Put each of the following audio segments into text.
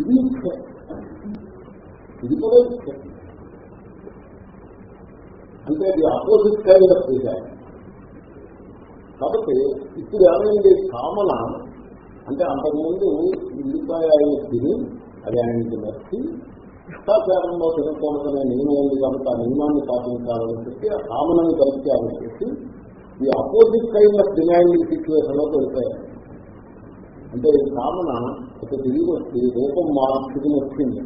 ఇది ఇచ్చ ఇది కూడా ఇచ్చ అంటే అది అపోజిట్ కైండ్ ఆఫ్ డిజైర్ కాబట్టి ఇప్పుడు ఏమైంది కామన అంటే అంతకుముందు ఉల్లిపాయ ఆయన తిని అది ఆయనకి నచ్చి ఇష్టాచారంలో తినకూడదనే నియమం ఉంది కాబట్టి ఆ నియమాన్ని పాటించాలని చెప్పి ఆ కామనని పరిచయాలని చెప్పి ఈ అపోజిట్ కైండ్ ఆఫ్ డిమాండింగ్ సిచ్యువేషన్లో వెళ్ళిపోయారు అంటే ఈ కామన ఇక తిరిగి వచ్చి రూపం మార్చుకుని వచ్చింది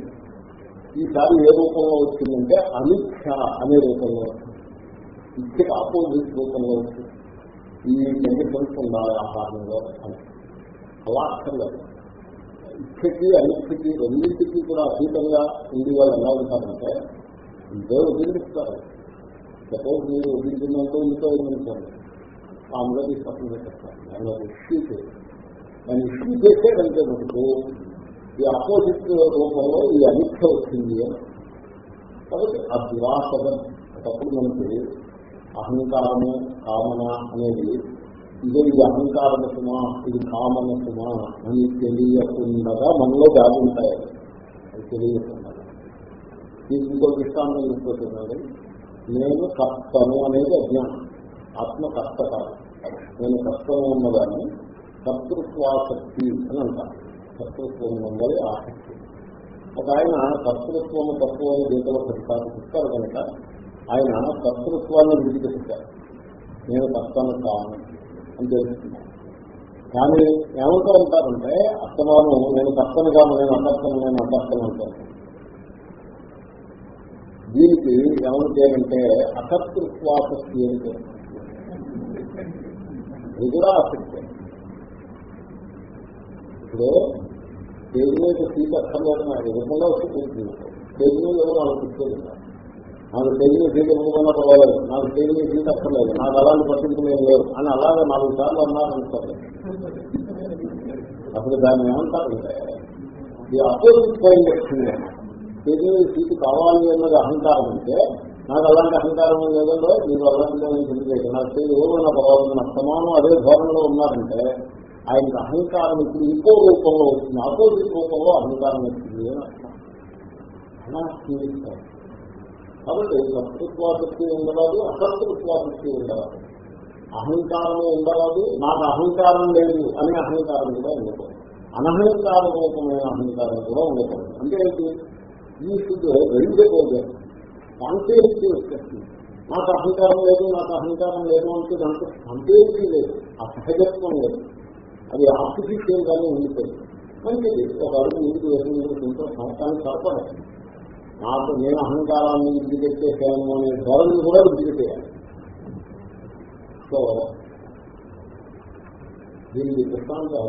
ఈసారి ఏ రూపంలో వచ్చిందంటే అనిచ్ఛ అనే రూపంలో వచ్చింది. ఇచ్చకి ఆపోజిట్ రూపంలో వచ్చింది. ఈ కెమికల్స్ ఉండాలి ఆహారంలో అని. అలా అక్కర్లేదు. ఇచ్చకి అనిచ్చకి రెండింటికి కూడా అతీతంగా ఉండి వాళ్ళు ఎలా ఉంటారంటే ఇదే వదిలిస్తారు సపోజ్ మీరు వదిలిందంటే ఇంట్లో వదిలించండి అందరికీ తీసుకొస్తుంది పెట్టేస్తారు దాన్ని ఇష్యూ చేయాలి దాన్ని ఇష్యూ చేస్తే మనకు ఈ అపోజిట్ రూపంలో ఈ అమిక్ష వచ్చింది అని. కాబట్టి ఆ దురాసనం ఒకప్పుడు మనకి అహంకారము కామన అనేది ఇదే ఇది అహంకారమ సుమా ఇది కామన సుమా అని తెలియకుండా మనలో దాగి ఉంటాయి. అది తెలియకుండా దీనికి ఇంకో దృష్టాంతం తీసుకొస్తున్నాడు నేను కర్తను అనేది అజ్ఞానం. ఆత్మ కర్త కాదు. నేను కష్టము ఉన్నదాన్ని కర్తృత్వాసక్తి అని అంటారు. కర్తృత్వం ఉన్నది ఆసక్తి. ఒక ఆయన కర్తృత్వము తత్వం గీతలో పెడతారు చెప్తారు కనుక ఆయన కర్తృత్వాన్ని విడిచిపెట్టారు నేను కర్తను కాను అని తెలుస్తున్నాను కానీ ఏమంటారు అంటారంటే అస్తమానం నేను కర్తను కాను నేను అకర్తను నేను అకర్తను అంటాను దీనికి ఏమంటే అకర్తృత్వాసక్తి అని పేరు. ఇది కూడా ఆసక్తి. ఇప్పుడు పేరు మీద సీట్ అక్కర్లేదు నాకు. ఎదుర్కొండా వచ్చి కూర్చుంది స్టేజ్ మీద ఎవరు వాళ్ళకి కూర్చోలేదు నాకు స్టేజ్ మీద సీట్ ఎదుర్కొన్నా పర్వాలేదు నాకు స్టేజ్ మీద సీట్ అక్కర్లేదు. నాకు అలాంటి పట్టింపులేం లేదు అని అలాగే నాలుగు సార్లు అన్నారనుకోండి అప్పుడు దాన్ని ఏమంటారంటే ఈ అపోజిట్ పైన వచ్చింది స్టేజ్ మీద సీటు కావాలి అన్నది అహంకారం అంటే నాకు అలాంటి అహంకారం లేదంలో మీరు అలాంటి నాకు పేరు ఏమైనా పర్వాలేదు నాకు సమానం అదే ధోరణిలో ఉన్నారంటే ఆయనకు అహంకారం ఇప్పుడు ఇంకో రూపంలో వచ్చింది ఆపోజిట్ రూపంలో అహంకారం వచ్చింది అని అర్థం. అలా కాబట్టి కర్తృత్వాసక్తి ఉండరాదు అకర్తృత్వాసక్తి ఉండరాదు. అహంకారము ఉండరాదు నాకు అహంకారం లేదు అనే అహంకారం కూడా ఉండకూడదు అనహంకార రూపమైన అహంకారం కూడా ఉండకూడదు అంటే ఈ స్థితి వెళ్ళిపోతే కాంటేసి వచ్చేస్తుంది. నాకు అహంకారం లేదు నాకు అహంకారం లేదు అంటే దాంట్లో కాంటేసి లేదు అసహజత్వం లేదు. అది ఆర్టిఫిషియల్ గానే ఉండిపోయింది. మంచిది ఒక అడుగు ముందుకు వేసినందుకు సంవత్సరానికి సరిపడదు. నాకు నేను అహంకారాన్ని విడిచిపెట్టేసాను అనే ధోరణి కూడా విడిచిపెట్టేయాలి. సో దీనికి దృష్టాంతం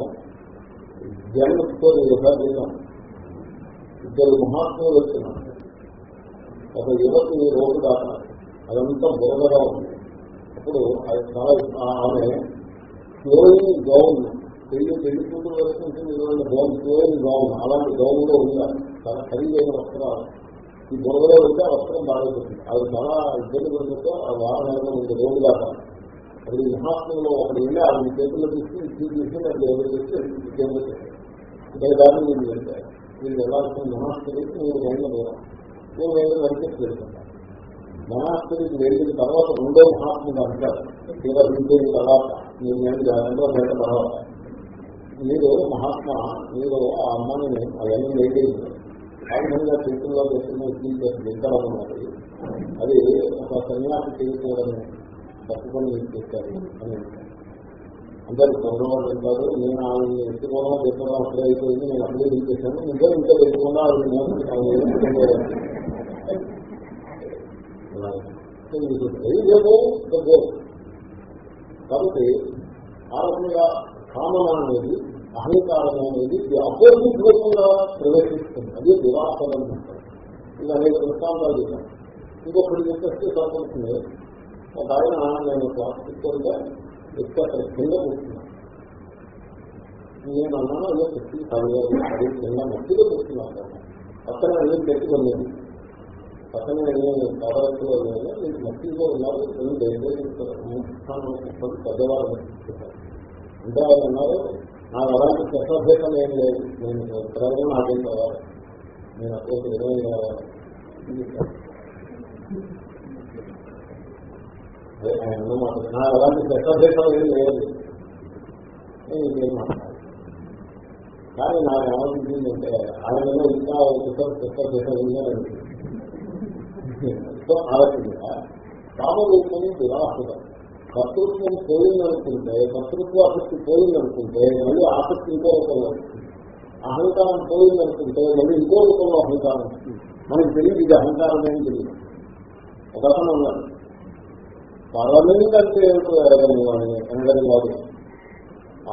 జన్మతో యథాతీతం ఇద్దరు మహాత్ములు వచ్చినారు. ఒక యువతి రోజు దాకా అదంతా బురదగా ఉంది. అప్పుడు చాలా ఆమె ఫ్లోయింగ్ గౌన్. పెళ్ళి పెళ్ళి కూతురు వరకు ఉంటుంది ఇటువంటి గౌన్ ఫ్లోయింగ్ గౌన్ అలాంటి గౌన్ ఉందా? చాలా ఖరీదైన వస్త్రాలు. ఈ బురదలో ఉంటే ఆ వస్త్రం బాగుంటుంది అది చాలా ఇబ్బంది పడుతుందో ఆ వారం నెలలో ఉంది రోడ్డు దాకా. అది మహాత్ములో ఒకటి వెళ్ళి ఆమె చేతుల్లో తీసుకుని ఇచ్చి తీసుకుని అది ఎవరు చేసి కేంద్ర ఇదే దాన్ని మీరు వెళ్తారు మీరు వెళ్ళాల్సిన మహాత్ముడికి మీరు వెళ్ళిన దూరం. మీరు వెళ్ళిన వెంటనే చేరుకుంటారు. మహాత్ముడికి వెళ్ళిన తర్వాత రెండో మహాత్ముడు అంటారు తీరా ఇంటిన తర్వాత మీరు నేను రెండో గంట తర్వాత మీరు మహాత్మా మీరు ఆ అమ్మాయిని అవన్నీ లేడీ. ఆ విధంగా చేతుల్లో చేస్తున్న వింటడం ఉన్నది అది ఒక సన్యాసి చేయకూడదని తప్పుకొని మీరు చెప్పారు అని అందరూ గౌరవాలు ఉంటారు నేను ఆమె ఎత్తుకోవడం చెప్పడం అప్పుడే అయిపోయింది నేను అప్పుడే దించేశాను ఇంకా ఇంకా పెట్టుకున్నా ఆవిడ కాబట్టి ఆ రకంగా కామన అనేది అహంకారం అనేది అపోజిట్ లేకుండా ప్రవేశిస్తుంది. అది దురాసనం ఇది అనేక దృష్టాంతాలు చెప్పాను ఇంకొకటి చెప్పేస్తే సరిపడుతుంది ఒక ఆయన నేను క్లాసిక్గా ఎక్కువ కింద కూర్చున్నాను. నేను అన్నాను అదే శక్తి కాలేదు అది కింద మట్టిలో కూర్చున్నాను పక్కన ఏం పెట్టుకోలేదు పక్కన నేను పదవచ్చులో లేదు మీకు మట్టిలో ఉన్నారు నేను దయచేసి పెద్దవాళ్ళు అంటే ఆయన అన్నారు నాకు అలాంటి చట్టభేదం ఏం లేదు. నేను ఉత్తరాలు నాకేం కావాలి. నేను అప్పుడు ఇరవై కావాలి. అన్నమాట. నాకు అలాంటి చట్టభేదం ఏం లేదు. నేను ఇంకేం మాట్లాడాలి కానీ నాకు ఏమనిపించిందంటే ఆయనలో ఇంకా ఇతర చట్టభేదం ఉందని సో ఆలోచించగా కామరూపని వివాహం కర్తృత్వం పోయిందనుకుంటే కర్తృత్వ ఆసక్తి పోయిందనుకుంటే మళ్ళీ ఆసక్తి ఇంకో రూపంలో అహంకారం పోయిందనుకుంటే మళ్ళీ ఇంకో రూపంలో అహంకారం మనకి తెలియదు ఇది అహంకారం ఏం తెలియదు. ఒక అతను ఉన్నాడు పరమింగ్ అంటే ఏంటో అనగని వాడు.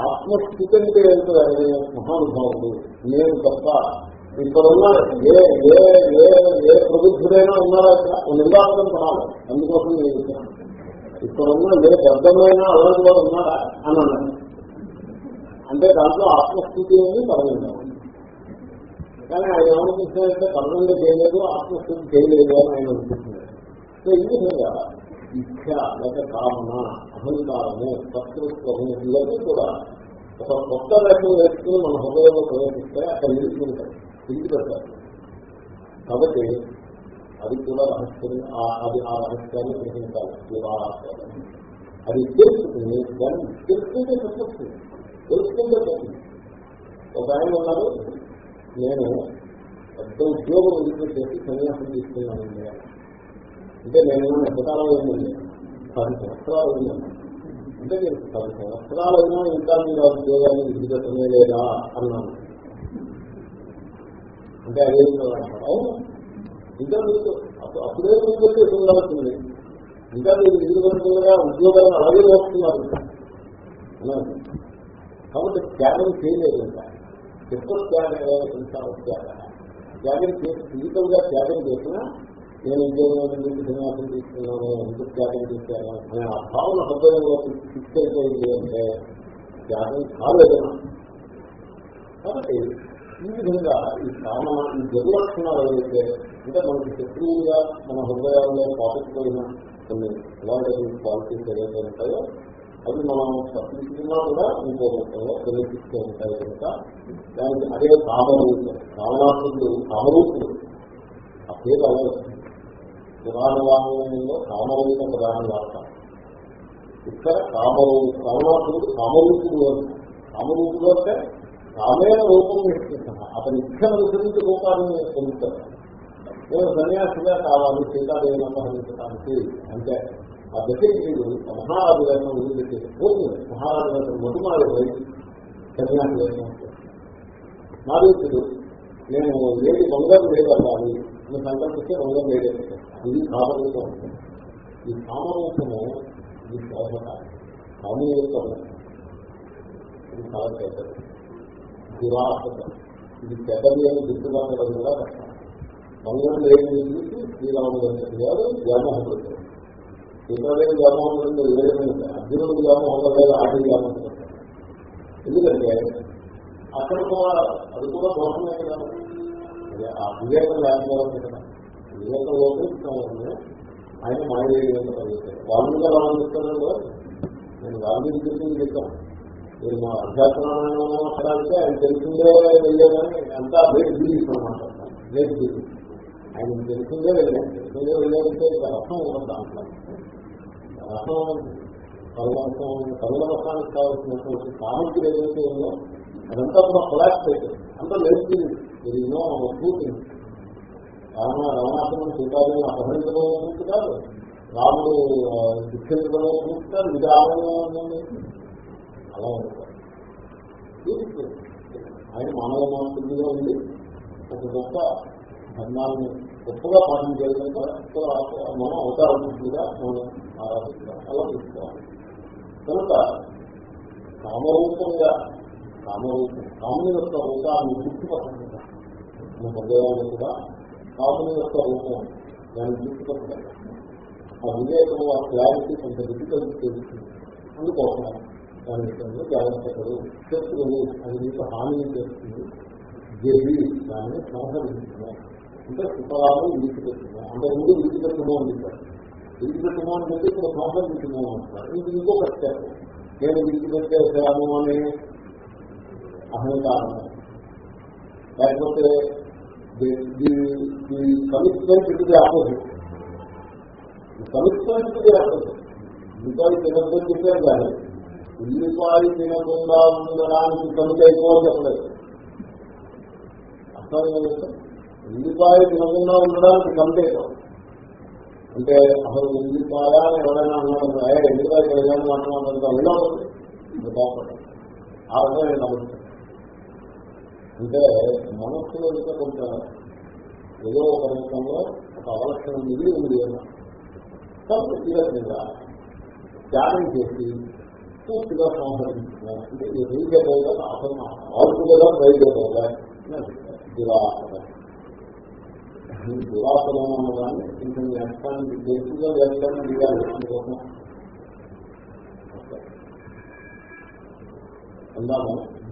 ఆత్మస్థితి అంటే ఏమిటో ఏంటో మహానుభావుడు. నేను తప్ప ఇక్కడున్న ఏ ఏ ఏ ఏ ప్రబుద్ధుడైనా ఉన్నారా ఇక్కడ? నిందార్థం పడాలి. అందుకోసం నేను చెప్తాను ఇక్కడ ఉన్న ఏ పెద్దమైన అలవాటు వారు ఉన్నారా అని అన్నారు అంటే దాంట్లో ఆత్మస్థితి అని పర్వాలేదు కానీ ఆయన ఏమనిపిస్తున్నాడంటే పర్వాలేదు చేయలేదు ఆత్మస్థితి చేయలేదు అని ఆయన అనిపిస్తున్నారు సో ఈ విధంగా ఇచ్చ లేక కామన అహంకారము కర్తృత్వము ఇవన్నీ కూడా ఒక కొత్త రకం వేసుకుని మన హృదయంలో ప్రవేశిస్తే అక్కడ నిలుచుకుంటారు ఇంటి పెడతారు కాబట్టి అది కూడా రహస్యం అది ఆ రహస్యాన్ని గ్రహించాలి. వివాహాలు అది తెలుసుకుని దాన్ని తెలుసుకుంటే చెప్పచ్చు తెలుసుకుంటే చెప్పు ఒక ఆయన ఉన్నారు నేను పెద్ద ఉద్యోగం ఎందుకు చేసి సన్యాసం తీసుకున్నాను అంటే నేను ఎంతకాలం అయిందండి పది సంవత్సరాలు అయిందండి అంటే నేను పది సంవత్సరాలు అయినా ఇంకా మీరు ఆ ఉద్యోగాన్ని విడిపెట్టనే లేదా అన్నాను. అంటే అదే అవును. ఇంకా మీకు అప్పుడే విడిపెట్టి ఉండాల్సింది ఇంకా మీరు విడిపెట్టకుండా ఉద్యోగాలను అలాగే వస్తున్నారు కాబట్టి త్యాగం చేయలేదు ఇంకా ఎక్కువ త్యాగం త్యాగం చేసి ఫిజికల్గా త్యాగం చేసినా నేను ఉద్యోగం సన్యాసం తీసుకున్నాను ఎందుకు త్యాగం చేశాను అనే ఆ భావన హృదయంలో ఫిక్స్ అయిపోయింది అంటే త్యాగం కాలేదు కాబట్టి ఈ విధంగా ఈ కామన ఈ దుర్లక్షణాలు ఏదైతే అంటే మనకి శత్రువుగా మన హృదయాల్లో పాటిపోయిన కొన్ని ఎలాంటి క్వాలిటీస్ ఏదైతే ఉంటాయో అవి మనం తప్పించుకున్నా కూడా ఇంకో రూపంలో ప్రవేశిస్తూ ఉంటాయి కనుక దానికి అదే కామరూపులు కామనాథుడు కామరూపుడు. ఆ పేరు అలా పురాణ వాహనంలో కామరూప ప్రధాన వార్త. ఇక్కడ కామరూ కామనాథుడు కామరూపుడు కామరూపుడు అంటే కామైన రూపం ఇస్తున్నా అతని ఇచ్చను గురించి రూపాన్ని పొందుతారు. నేను సన్యాసిగా కావాలి సీతాదేవి అపహరించడానికి అంటే ఆ దశకుడు మహారాజు గారిని వదిలిపెట్టేసి పోతుంది మహారాజు వేషం మొదమాడు పోయి సన్యాసి వేషం నారీకుడు నేను ఏది బంగారు లేదవ్వాలి నేను సంకల్పిస్తే బంగారు లేదే. ఇది కామరూపం. ఈ కామరూపము ఇది కాదు. కామ యొక్క ఇది చాలా దురాసత ఇది పెద్దది అని గుర్తుపడడం కూడా కష్టం. బంగారు లేని చూసి శ్రీరాముడు గారు వ్యామోహపడుతుంది సీతాదేవి వ్యామోహం రెండు అర్జునుడు వ్యామోహం లేదు. ఆది వ్యామోహం ఎందుకంటే అక్కడ కూడా అది కూడా దోషమే కదా. ఆ వివేకం లేకపోవడం కదా. వివేకం వివేకంలోకి ఆయన మాయ వాళ్ళు కూడా వాళ్ళు చెప్తారు నేను వాల్మీకి చెప్పింది చెప్తాను. మీరు మా అధ్యాత్మరామాయణం అక్కడ ఆయన తెలిసిందే వెళ్ళేదని అంతా వేట్ బిలీఫ్ అనమాట వేట్ బిలీఫ్ ఆయన తెలిసిందే వెళ్ళాను తెలిసిందే వెళ్ళాలంటే రసం ఉండదు దాంట్లో రసం కళ్ళరసం కళ్ళ కావాల్సినటువంటి సామగ్రి ఏదైతే ఉందో అదంతా కూడా కొలాక్స్ అయిపోయింది. అంతా లేదు మీరు ఎన్నో పూర్తింది రామ రావణాసురం సీతాదేవి అపహరించడం కాదు. రాముడు శిక్షించడం కాదు. ఇది ఆలయం అలా ఉంటారు. ఆయన మానవ మానవుడిగా ఉండి ఒక గొప్ప ధర్మాన్ని గొప్పగా పాటించేదంటే మనం అవతారముగా మనం ఆరాధిస్తాం. అలా తీసుకోవాలి కనుక కామరూపంగా కామరూపం కాముని యొక్క రూపాన్ని గుర్తుపట్టడం మన హృదయాన్ని కూడా కాముని యొక్క రూపం దాన్ని గుర్తుపట్టడం ఆ వివేకం ఆ క్లారిటీ కొంత డిఫికల్టీ తెలుస్తుంది. అందుకోసం దాని విషయంలో జాగ్రత్తలు. శత్రువు అది మీకు హాని చేస్తుంది. జేవి దాన్ని సంహరించుతున్నాం అంటే సుఖాలు విడిచిపెట్టున్నాం అంటే ముందు విడిచిపెట్టున్నాం అంటారు విడిచిపెట్టున్నాం అంటే ఇక్కడ సంహరించున్నాం అంటారు. ఇది ఇంకొక స్టెప్ నేను విడిచిపెట్టేసాను అని అహంకారం. లేకపోతే కమిట్మెంట్ ఇది ఆపోజిట్. కమిట్మెంట్ ఇది ఆపోజిట్. ఇంకా తినద్దని చెప్పారు కానీ ఉల్లిపాయ తినకుండా ఉండడానికి కమిట్ అయిపోవాలి చెప్పలేదు. అర్థం ఉల్లిపాయ తినకుండా ఉండడానికి కమిట్ అయిపోవాలి అంటే అసలు ఉల్లిపాయ అని ఎవరైనా అన్నాడు ఉల్లిపాయ తినగానే మాట్లాడుతుంటే ఉండదు ఆ రకమైన కమిట్మెంట్ అంటే మనస్సులో ఇంకా కొంత ఏదో ఒక రకంలో ఒక అవలక్షణం ఇది ఉంది కాబట్టి తీవ్రంగా త్యాగం చేసి పూర్తిగా సంహరించుకున్నారు అంటే ఈ రీజేటోగా అసలు ఆల్టుగా రైజేటోగా దురాసనం దురాసనం అందుకోసం. అందాము.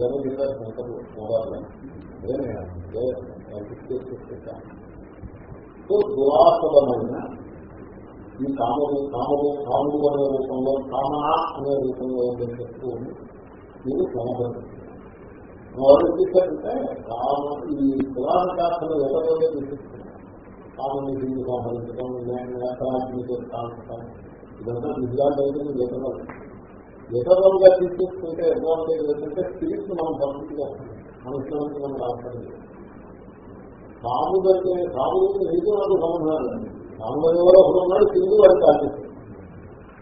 నేను చెప్పారు శంకరు మూడాలు సో ఈ కామరు కామరు కాముడు అనే రూపంలో కామనా అనే రూపంలో ఉండే శత్రువుని మీరు సమర్థం వాళ్ళు చూసారంటే కామ ఈ పురాణ శాస్త్రం ఎవరిలో చూపిస్తున్నారు కామని దీన్ని సంహరించడం నేత్రాగ్నితో కాల్చడం ఇదంతా విజయాలు అవుతుంది లిటరల్గా తీసుకుంటే అడ్వాంటేజ్ ఏంటంటే స్పిరిట్ మనం పరిస్థితిగా మనుషులకు మనం రాష్ట్రం రాము రాముడంటే రాము నీకు నాకు సంబంధాలు లేదు రాముడు ఎవరో ఒకడున్నాడు సింధు వాడు ఆలోచిస్తాడు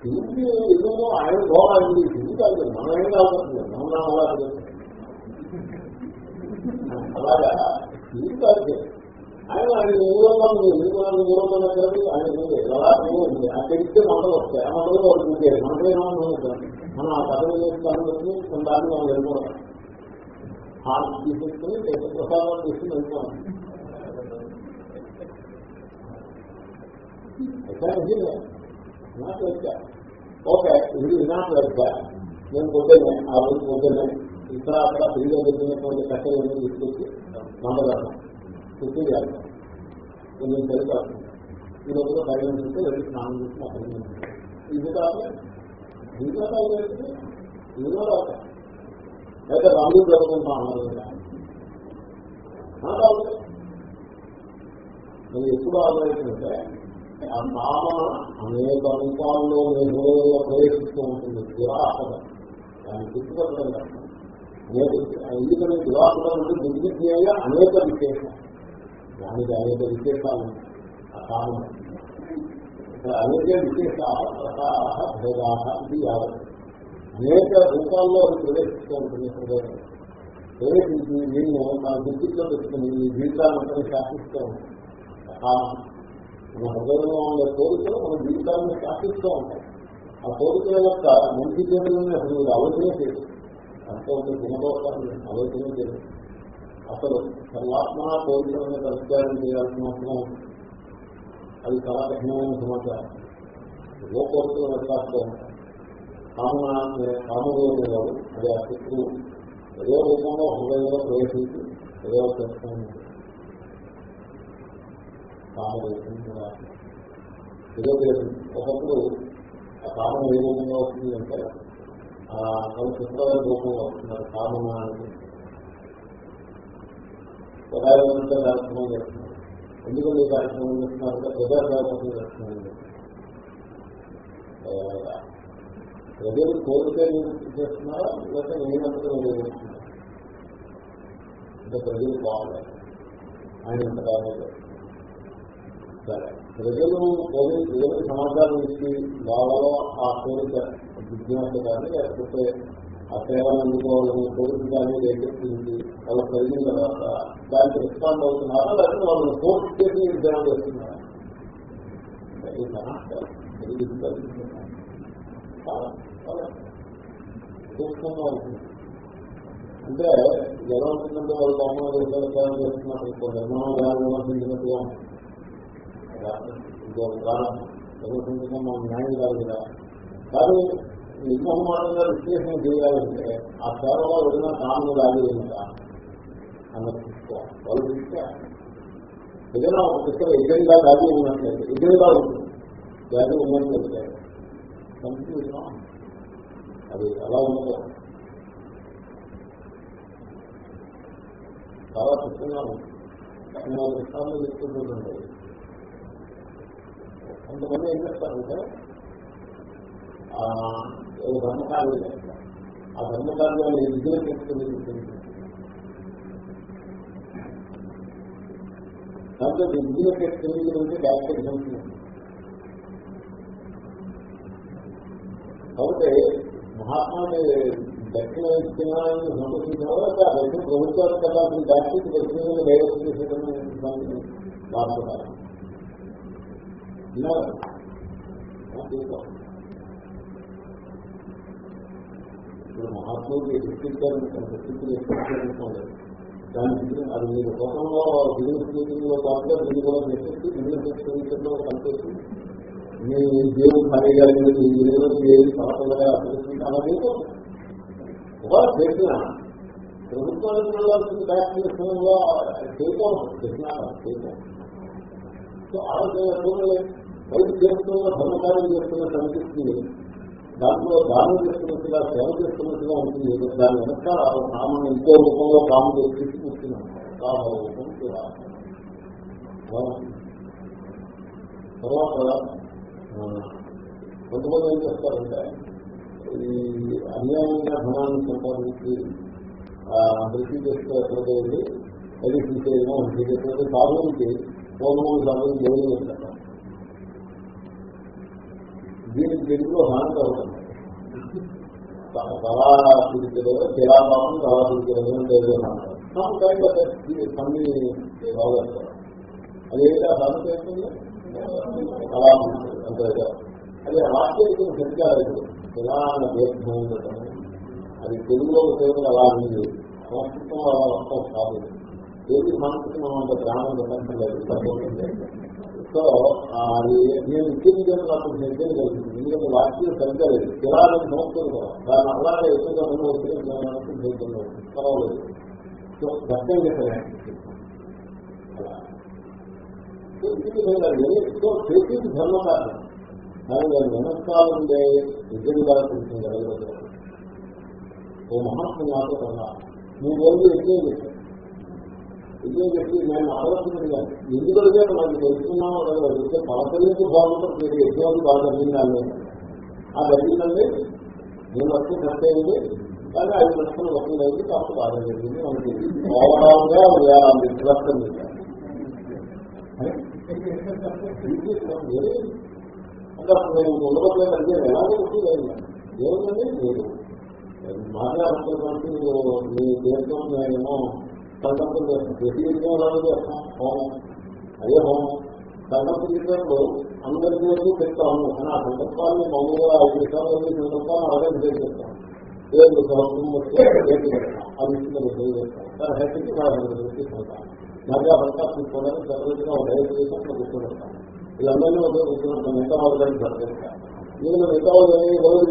సింధు ఎదురు ఆయన గోడ అయింది సింధు కాదు. మనం ఏం కాకపోతుంది మనం అలాగే అలాగా? సింధు కాదు. ఆయన ఆయన ఊరంలో ఉంది ఎందుకు నాకు ఊరంలో దగ్గర ఆయన ఉంది ఎలా ఉంది ఆ తెలిస్తే మంటలు వస్తాయి. ఆ మంటలు వాళ్ళు చూసేది. మంటలు ఏమన్నా మనం ఆ పదవి చేస్తామని కొన్ని దాన్ని మనం వెళ్ళిపోతాం హార్ట్ తీసేసుకుని ప్రసాదం తీసుకుని వెళ్ళిపోతాం నాకు వచ్చా? ఓకే ఇది నాకు వచ్చా? నేను పొద్దున్నే ఆ రోజు పొద్దున్నే ఇక్కడ అక్కడ ఫ్రీగా దొరికినటువంటి కట్టలు తీసుకొచ్చి మందగలను చుట్టూ చేస్తాను నేను తెలుస్తాను ఈ రోజులో ధైర్యం చేస్తే వెళ్ళి స్నానం చేసి అక్కడ ఇది కాదు ఇంకా ఇందులో లేదా రంగు జరుగుతుంటా అన్నారు నేను ఎప్పుడు ఆలోచించే? ఆ నామ అనేక రూపాల్లో నేను హృదయంలో ప్రవేశిస్తూ ఉంటుంది. దురాసన దాన్ని గుర్తుపడడం కష్టం. ఎందుకంటే దురాసనం అంటే దుర్విజ్ఞేయ అనేక విశేషం దానికి అనేక విశేషాలు. ఆ అనేక విశేషాల భేదా ఇది యావత్. అనేక రూపాల్లో అది ప్రవేశిస్తూ ఉంటుంది హృదయం ప్రవేశించి నేను నా దృష్టిలో పెట్టుకుని మీ జీవితాన్ని శాసిస్తూ ఉంటాను. మన హృదయంలో ఉండే కోరికలు మన జీవితాన్ని శాసిస్తూ ఉంటాయి. ఆ కోరికల యొక్క మంచి చేతులని అసలు ఆలోచన చేయదు అంత ఒక గుణదోషాన్ని ఆలోచన చేయదు అసలు సర్వాత్మ కోరికలను పరిష్కారం చేయాల్సిన అవసరం అది చాలా కఠినమైన సమాచారం. ఏదో కోరికలు వ్యత్యాస్తూ ఉంటాయి కామ అదే ఆ శత్రువు. ఏదో రూపంలో హృదయంలో ప్రవేశించి ఏదో చేస్తాను. ఏదో ఒకప్పుడు ఆ కామం ఏ రూపంగా వస్తుంది వస్తుందంటే మన చిత్రమైన రూపంగా వస్తున్నారు. కామన అనేది ప్రధానమంత్రి కార్యక్రమం చేస్తున్నారు ఎందుకంటే ఈ కార్యక్రమం చేస్తున్నారంటే ప్రజా కార్యక్రమం చేస్తున్నారు ప్రజలు కోరితే కోరిక చేస్తున్నారా లేకపోతే నేనంతగా చేస్తున్నారా అంటే ప్రజలు బాగుండాలి ఆయన ఇంత కావాలి సరే ప్రజలు పోలీసు ప్రజలకు సమాచారం ఇచ్చి బాగా ఆ కోరిక జిజ్ఞాస కానీ లేకపోతే ఆ సేవలు అందుకోవాలని కోరిక కానీ రేకెత్తింది. వాళ్ళ కలిగిన తర్వాత దానికి రెస్పాండ్ అవుతున్నారా. లేకపోతే వాళ్ళని ఫోర్స్ చేసి ఎగ్జామ్ చేస్తున్నారా. అంటే ఎలా ఉంటుందంటే వాళ్ళు కామన్ దేశాలు చేస్తున్నారు. ఇంకో నిర్మాణం గారు విమర్శించినట్టుగా ఇంకో కారణం. విమర్శించడం మనం న్యాయం కాదు కదా కానీ నిర్మహమానంగా విశ్లేషణ చేయాలంటే ఆ సేవలో వదిన కారణం రాదు ఏంటా అన్నది తీసుకోవాలి వాళ్ళు తీసుకోవాలి ఏదైనా ఒక పుస్తకం ఎజెండా దాగి ఉన్నట్లయితే ఎజెండా ఉంటుంది దాగి ఉన్నట్లయితే కన్ఫ్యూజన్ అది అలా ఉన్నదో చాలా పుస్తకంగా నేను దృష్టాన్ని చెప్తుంటుంటే కొంతమంది ఏం చేస్తారంటే ధర్మకార్యం చేస్తారు ఆ ధర్మకార్యాన్ని విజయం చేసుకుని దాంట్లో విజయం చేసుకుని గురించి డాక్టర్ కాబట్టి మహాత్మాని దక్షిణ ఇస్తున్నారని సంతోషించిన తర్వాత ఆ ప్రభుత్వాలు కదా డాక్టర్కి దక్షిణ డైవర్ట్ చేసేదని బాధపడాలి ఇప్పుడు మహాత్ముడికి ఎదుర్కొంటారు దానికి అది మీరు గతంలో బిజినెస్ మీటింగ్లో పాటుగా దీన్ని కూడా చేసేసి బిజినెస్ ఎక్స్పెన్షన్లో కలిపేసి మీ దేవుడు భార్య గారి ఏది సమస్యలుగా అలా లేదు చేసిన ప్రభుత్వానికి వెళ్ళాల్సిన ట్యాక్స్ విషయంలో చేయకూడదు చేసినా చేయకూడదు సో ఆలోచన బయట చేస్తున్న ధర్మకార్యం చేస్తున్నట్టు అనిపిస్తుంది దాంట్లో దానం చేస్తున్నట్టుగా సేవ చేస్తున్నట్టుగా ఉంటుంది. దాని వెనక కామన్ ఇంకో రూపంలో కామన్ చేసి కూర్చున్నాం. రూపం తర్వాత కొంతమంది ఏం చేస్తారంటే ఈ అన్యాయంగా ధనాన్ని సంపాదించి కృషి చేస్తే ఎక్కడికి వెళ్ళి అది తీసేయడం సాధనకి పూర్వములు సాధన దేవుడు దీనికి తెలుగులో హాని అవుతుంది. తలా తిరిగిలో శిలాపాపం తలా తిరిగిలో లేదు అన్ని బాగేస్తారు అదేవిధంగా సాధన చేస్తుంది అలా అంతే అది వాక్యం సరిగ్గా లేదు. శిలా అది తెలుగులో ఉపయోగం అలా ఉంది. సంస్కృతం అలా వస్తాం కాదు. ఏది సంస్కృతి మనం అంత ప్రాణం పెట్టలేదు సో అది నేను ఇచ్చింది నాకు నిర్ణయం జరుగుతుంది ఎందుకంటే వాక్యం సరిగ్గా లేదు. కిరాలని సంవత్సరం కదా దాని అలాగే ఎక్కువగా ముందు వస్తే పర్వాలేదు. సో దర్శనం చేశాను సో చేసేది ధర్మకారణం కానీ దాని వెనకాల ఉండే విజయంగా తెలిసింది ఓ మహాత్మ నాతో కన్నా. మూడు రోజులు ఎక్కువ చేశాను చెప్పి నేను ఆలోచన ఎందుకు అడిగాను? నాకు తెలుసుకున్నాను అడిగితే పలకరించి బాగుంటుంది మీరు యజ్ఞాలు బాగా జరిగిందాన్ని ఆ జరిగిందండి. నేను వచ్చి ఖర్చు అయింది. కానీ ఐదు లక్షలు వసూలు అయింది కాస్త బాగా జరిగింది. మనకి ఓవరాల్గా విశ్వాసం అంటే అప్పుడు నేను ఉండబోలేదు అంటే ఎలాగో వసూలు అయింది ఏముందండి? మీరు మాట్లాడుతున్నటువంటి మీ దేశం నేనేమో సంకల్పం చేస్తాం ప్రతి యజ్ఞం ఎలాగో చేస్తాం హోమం అదే హోమం. సంకల్పం చేసినప్పుడు అందరికీ వచ్చి చెప్తాము కానీ ఆ సంకల్పాన్ని మామూలుగా ఐదు నిమిషాలు సంకల్పాన్ని అలాగే చేస్తాం ఏడు సంవత్సరం వస్తే ఆ విషయంలో చేస్తాం? దాని హెల్త్కి ఫైవ్ హండ్రెడ్ రూపీస్ తీసుకోవడానికి ఒక డైరెక్ట్ చేసి అక్కడ కూర్చోబెడతాం. వీళ్ళందరినీ ఒకే కూర్చోబెడతాం మిగతా వాళ్ళని సరిచేస్తాం నేను మిగతా వాళ్ళని రోజు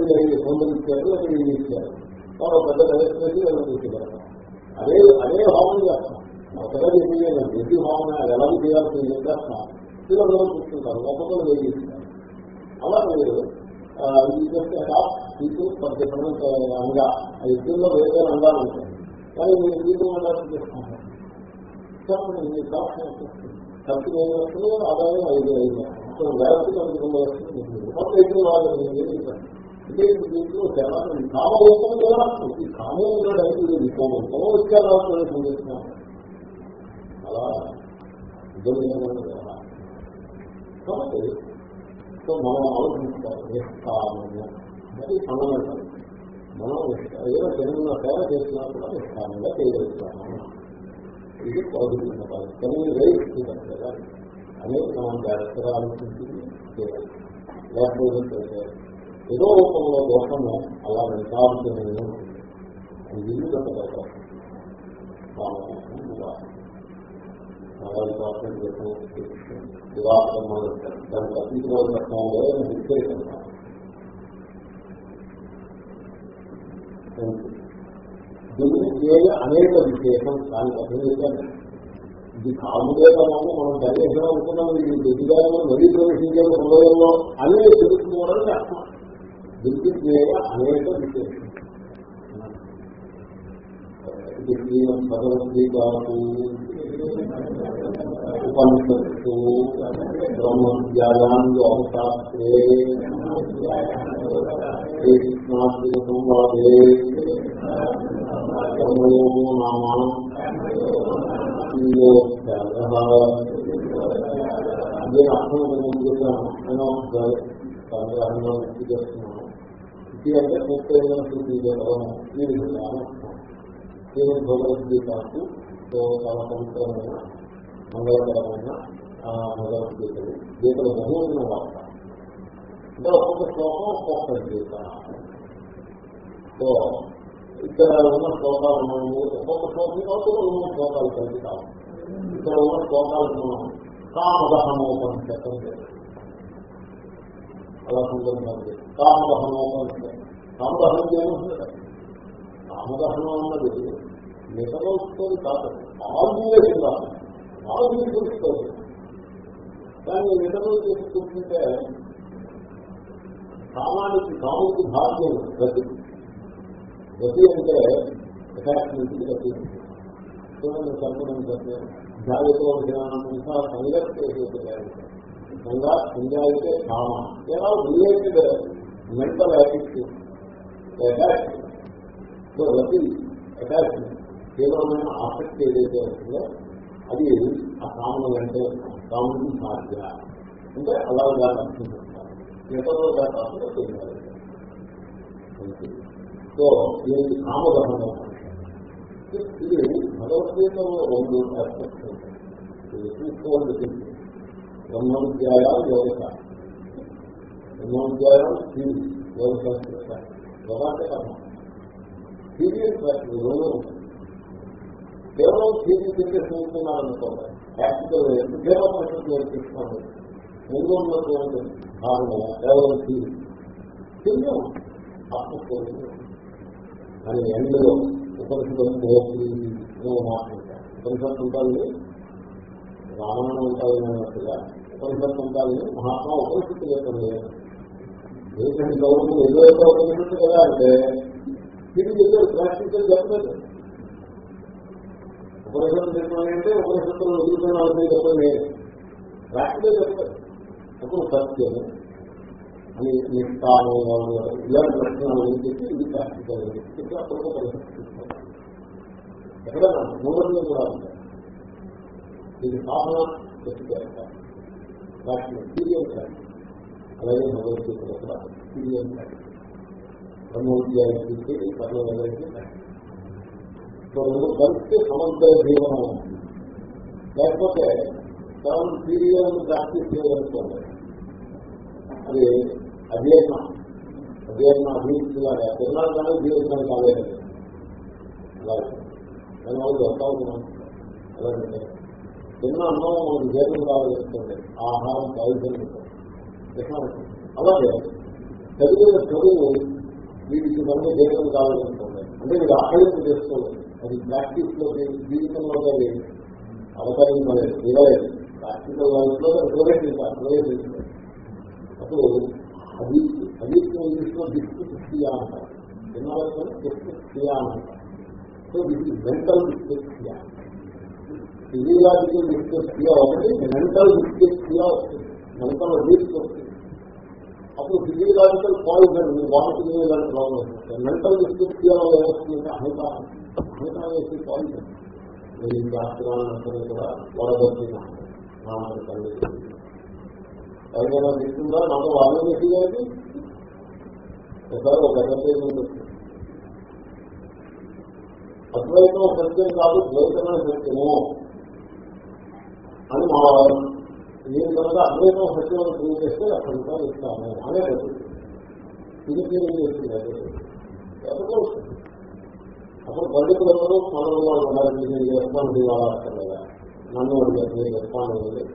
వందలు ఇచ్చారు లేదా ఇచ్చారు. వాళ్ళు పెద్ద డైరెక్ట్ చేసి అదే అదే హోమం చేస్తాం ఒకటే చేయాలి? ప్రతి హోమం ఎలా చేయాలి ఏం చేస్తాం పిల్లలు చూస్తుంటారు ఒక్కొక్కరు వేయి అలా మీరు ఈ చేస్తే టాప్ పీపుల్ ఫర్ డిఫరెంట్ అంగా ఆ ఇద్దరులో వేరే అంగాలు ఉంటాయి కానీ మీరు పీపుల్ అంగాలు చేస్తున్నారు మీ టాప్ ఖర్చు ఏం వస్తుంది? ఆదాయం ఐదు ఐదు సో వేలకు అనుకున్న కొత్త ఎదురు వాళ్ళు అంటే దీంట్లో చాలా కామరూపం ఎలా ఈ కామం ఐదు కోమం కోమం వచ్చారు? సందేశం అలా కాబట్టి సో మనం ఆలోచించాలి నిష్కామము. అది ఫండమెంటల్ మనం ఏదో చిన్న సేవ చేసినా కూడా నిష్కామంగా చేయగలుగుతాము ఇది పాజిటివ్ కానీ వేయిస్తుంది అనేది మనం జాగ్రత్తగా ఆలోచించింది చేయాలి. లేకపోతే ఏదో రూపంలో దోషము అలా వెంటాడుతూనే ఉంటుంది అది ఇల్లు కట్టగలుగుతాం దీనికి అనేక విశేషం. దానికి అర్థం చేశాను ఇది కాముదేతమని మనం గణేశం అనుకున్నాం ఇది దిగ్గా మరీ ప్రవేశించే హృదయంలో అనే తెలుసుకోవడానికి అర్థం దీనికి అనేక విశేషం. ఇది శ్రీమద్ భగవద్గీతకు ఉపనిషత్తు బ్రహ్మజ్ఞానం యోగశాస్త్రే శ్రీకృష్ణాశ్రీ సంవాదే బ్రహ్మయోగో నామా అదే అర్థం నేను నేను సంగ్రహంగా వ్యక్తి చేస్తున్నాను శుద్ధి అంటే పూర్తయిన శుద్ధి చేయడం ఈ విధంగా భగవద్గీతకు చాలా పవిత్రమైన మంగళకరమైన భగవద్గీతలు గీతలు బహుమైన వార్త అంటే ఒక్కొక్క శ్లోకం ఒక్కొక్క గీత సో ఇక్కడ ఉన్న శ్లోకాలు మనం ఒక్కొక్క శ్లోకం కాబట్టి ఉన్న శ్లోకాలు కలిసి కావాలి ఇక్కడ ఉన్న శ్లోకాలు మనం కామదహనోపనిషత్తం అలా సందర్భంగా కామదహనోపనిషత్తం కామదహనం ఏముంటుంది కామదహనం అన్నది నిజమవుతుంది కాదు. ఆల్మూలే కాదు. ఆల్మూలు తెలుస్తుంది దాన్ని నిజమలు తెలుసుకుంటుంటే కామానికి కాముకి భాగ్యం గతి గతి అంటే అటాచ్మెంట్ గతి చూడండి సంపూర్ణ గతి ధ్యాయతో ధ్యానంతా సంగతిగా అయితే కామ ఏదో related mental attitude attachment so గతి అటాచ్మెంట్ తీవ్రమైన ఆసక్తి ఏదైతే ఉంటుందో అది ఆ కామన్ అంటే కామన్ సాధ్య. అంటే అలా దాన్ని అర్థం చేస్తారు ఇతరులు దాని తెలియాలి సో ఇది కామదహనం ఇది భగవద్గీతలో రెండు ఆస్పెక్ట్స్ ఉంటాయి. ఇది చూసుకోవాలి బ్రహ్మవిద్యాయాలు యోగ బ్రహ్మవిద్యాయాలు థీరీ యోగ యోగ అంటే కర్మ సీరియస్ రెండు కేవలం థీరీ చెప్పేసి ఉంటున్నారనుకోండి ప్రాక్టికల్ కేవలం పరిస్థితి నేర్పిస్తున్నాను ముందు ఉన్నటువంటి భావన కేవలం థీరీ తిన్నాం ఆత్మస్వరూపం అని ఎండలో ఉపనిషత్తు ఉపనిషత్తు ఉంటుంది రామాయణం ఉంటుంది అన్నట్టుగా ఉపనిషత్తు ఉంటుంది మహాత్మా ఉపనిషత్తు లేకుండా ఏంటంటే గౌరవం ఏదో ఉపనిషత్తు కదా అంటే దీనికి ఏదో ప్రాక్టికల్ చెప్పలేదు. ఉపనిషత్తు చెప్పండి అంటే ఉపనిషత్తులు వదులుతున్నారని చెప్పండి ప్రాక్టికల్ చెప్పలేదు అప్పుడు సత్యము అని నిష్ఠానంగా ఉండడం ఇలాంటి లక్షణాలు అని చెప్పి ఇది ప్రాక్టికల్ అని చెప్పి అప్పుడు పరిస్థితి ఎక్కడైనా మూలంలో కూడా ఉంటాయి ఇది సాధన చెప్తారు ప్రాక్టికల్ సీరియల్ ప్రాక్టికల్ అలాగే భగవద్గీత కూడా సీరియల్ ప్రాక్టికల్ బ్రహ్మోద్యానికి బ్రహ్మోదయానికి ప్రాక్టికల్ సమగ్ర జీవనం లేకపోతే కేవలం సీరియల్ ప్రాక్టీస్ చేయాలనుకోండి. అది అధ్యయనం. అధ్యయనం అభివృద్ధిలాగా తిన్నాను కానీ జీవితం కాలేదు. అలాగే. నేను వాళ్ళు చెప్తా ఉన్నాను అలాగే. తిన్న అన్నం మనకు జీవితం కావాలనుకోండి ఆహారం పాయిజన్ అలాగే చదివిన చదువు వీటికి మనకు జీవితం కావాలనుకోండి అంటే మీరు ఆకలింపు చేసుకోలేదు అది ప్రాక్టీస్లో జీవితంలో అది అవతరించలేదు ఇవ్వలేదు ప్రాక్టికల్ లైఫ్లో ప్రవేశించాలి ప్రవేశించాలి అప్పుడు అది అది ఇంగ్లీష్లో డిస్క్రిప్సియా అంటారు. ఎన్నో డిస్క్రిప్సియా అంటారు. సో ఇది మెంటల్ దిక్కు మెంటల్ అంటారు. ఫిజియలాజికల్ డిస్క్రిప్సియా ఒకటి మెంటల్ డిస్క్రిప్సియా వస్తుంది మెంటల్ అబీస్ వస్తుంది. అప్పుడు ఫిజియలాజికల్ పాయిజన్ వాటికి ఇలాంటి ప్రాబ్లం వస్తుంది మెంటల్ డిస్క్రిప్సియా ఏమొస్తుందంటే అహితానం అహితానం వేసి పాయిజన్ ఈ శాస్త్రాలందరూ కూడా వడగొట్టినాను రామాయణ తల్లి ఎవరికైనా తీసుకుందా నాకు వాళ్ళు చేసేది ఒకసారి ఒక గంట ఉంటుంది అద్వైతం సత్యం కాదు ద్వైతమే సత్యము. అని మా వారు నేను కనుక అద్వైతం సత్యం ప్రూవ్ చేస్తే అక్కడ రూపాయలు ఇస్తాను అనే ఇది మీరు చేస్తున్నారు అప్పుడు పండితులు ఎవరు మనలో వాళ్ళు ఉండాలి నేను రెస్పాన్స్ ఇవ్వాలక్కర్లేదా నన్ను అడిగారు రెస్పాన్స్ ఇవ్వలేదు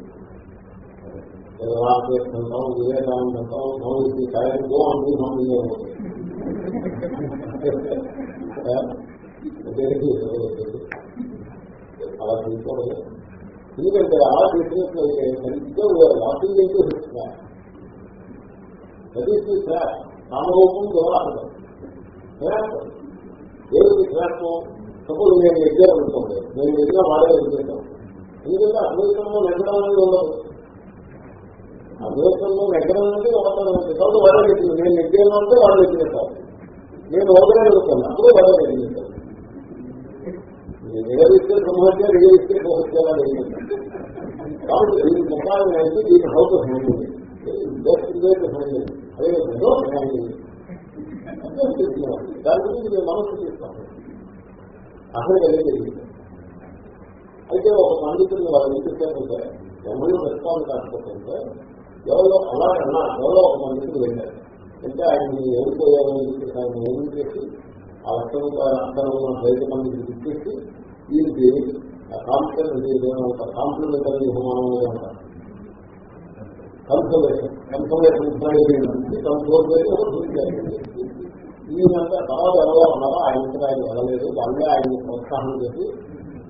రామకృష్ణంటాం వివేకానంద మౌలికి కాయలు గో అలా తీసుకోలేదు ఎందుకంటే అలా చేసినట్లయితే సరిగ్గా వాకింగ్ అయితే దట్ కామరూపం వ్యవహారం ఏమిటి శ్రేష్టం సపోజ్ నేను ఎగ్జామ్ అనుకోండి. నేను ఎగ్జామ్ వాడే ఎగ్జామ్ ఎందుకంటే అద్వైతంలో నెగ్గడం అనేది ఉండదు. అద్వైతంలో నెగ్గడం అనేది ఒకటి వాడే నేను నెగ్గాను అంటే వాడు నెగ్గినట్టు నేను ఓదగలుగుతాను అప్పుడు వాడే నెగ్గినట్టు నిగదిస్తే సమస్య నిగదిస్తే సమస్యలా కాబట్టి దీని ముఖాలు అయితే దీని హౌస్ హ్యాండిల్ బెస్ట్ హ్యాండిల్ అదే హ్యాండిల్ దాని గురించి నేను మనసు చేస్తాను అసలు కలిగేది అయితే ఒక పండితుడిని వాళ్ళు ఎందుకంటే ఎవరు రెస్పాన్స్ కాకపోతే ఎవరో అలా అన్నా ఎవరో ఒక పండితుడు వెళ్ళారు. అంటే ఆయన ఓడిపోయారని చెప్పేసి ఆయన ఏం చేసి ఆ రక్తం అక్కడ ఉన్న బయట మందికి గుర్తించి దీనికి కాంప్లిమెంట్ కాంప్లిమెంటరీ బహుమానం అంటారు కన్సర్వేషన్ కన్సర్వేషన్ కన్సర్వేషన్ ఈయనంతా తర్వాత ఎవరో ఉన్నారో ఆయన ఆయన వెళ్ళలేదు. వాళ్ళే ఆయన ప్రోత్సాహం చేసి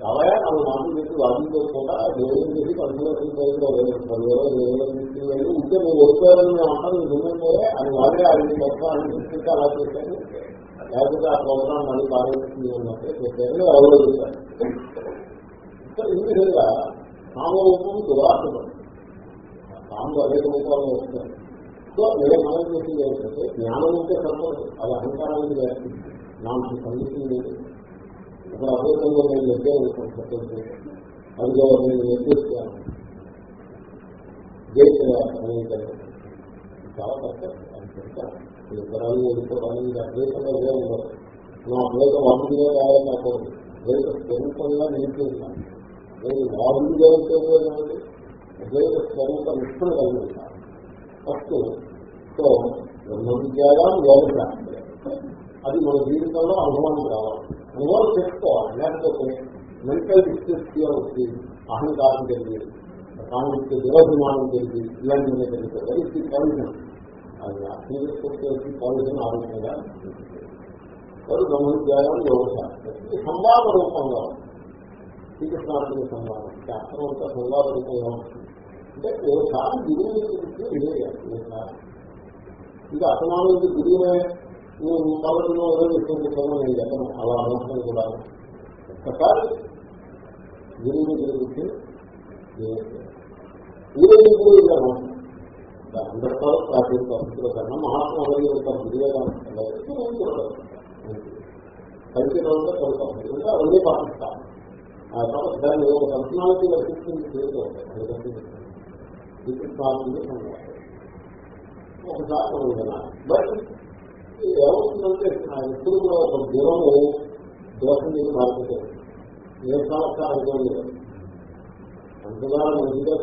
అలాగే వాళ్ళు మాటలు చెప్పి వాదించుకోకుండా దేవుడు చేసి కన్సర్వేషన్ వెళ్ళి ఉంటే నువ్వు ఓడిపోయారని మేము అంటాను అని వాళ్ళే ఆయన ప్రోత్సాహం చేసి అలా చేశారు లేకపోతే ఆ ప్రోగ్రామ్ మళ్ళీ బాగుంటుంది అన్నట్టే చేశారని ఎవరో ఈ విధంగా కామరూపం దురాశపడి తాము అనేక రూపాల్లో వస్తాయి సో నేను మనం చేసింది ఏంటంటే జ్ఞానం ఉంటే సరిపడదు అది అహంకారానికి వేస్తుంది నాకు సంగీతం లేదు. ఇప్పుడు అద్భుతంగా నేను నిర్ణయం సత్యం అందులో నేను నిర్దేశాను చాలా కష్టం. అని చెప్తాను. ఇతరాలు ఓడిపోవడానికి అద్వైతంగా ఇదే నా అద్వైతం వాటిగా కావాలని నాకు. అద్వైత స్వరూపంగా నిలిపిస్తున్నాను నేను వాదులుగా ఉంటే అద్వైత స్వరూప నిష్ఠణ కలిగి ఉంటాను ఫస్ట్ సో బ్రహ్మ విద్యాగా యోగ అది మన జీవితంలో అనుభవానికి కావాలి. అనుభవం చేసుకోవాలి. లేకపోతే మెంటల్ డిస్ట్రెస్ వచ్చి అహంకారం జరిగి కాంగ్రెస్ దురభిమానం జరిగి ఇలాంటివన్నీ జరుగుతాయి అది అర్థం పాయిజన్ ఆరోగ్యంగా వారు బ్రహ్మ విద్యాగా యోగ సంవాద రూపంగా శ్రీకృష్ణార్థుల సంవాదం. శాస్త్రం అంతా సంవాద రూపంగా అంటే ఓసారి గురువు గురించి వినేయాలి ఓసారి ఇంకా అసమానికి గురువునే నువ్వు మొదటిలో విశ్వసిస్తాను నేను చెప్పను. అలా అనవసరం కూడా. ఒక్కసారి గురువు గురించి గురువు ఇలా అందరితో ప్రాచీన పరిస్థితుల కన్నా మహాత్మా గారి యొక్క వివేకానంద పరిచయంలో కొడుతాం ఎందుకంటే అవన్నీ పాటిస్తాం. దాన్ని ఒక పర్సనాలిటీ వర్తిస్తుంది ఒకసారి బట్ ఏమవుతుందంటే ఎప్పుడు కూడా ఒక దూరము దోషం మీద మారిపోతుంది ఏ సంవత్సరం అనుకోండి అంతగా మంచిగా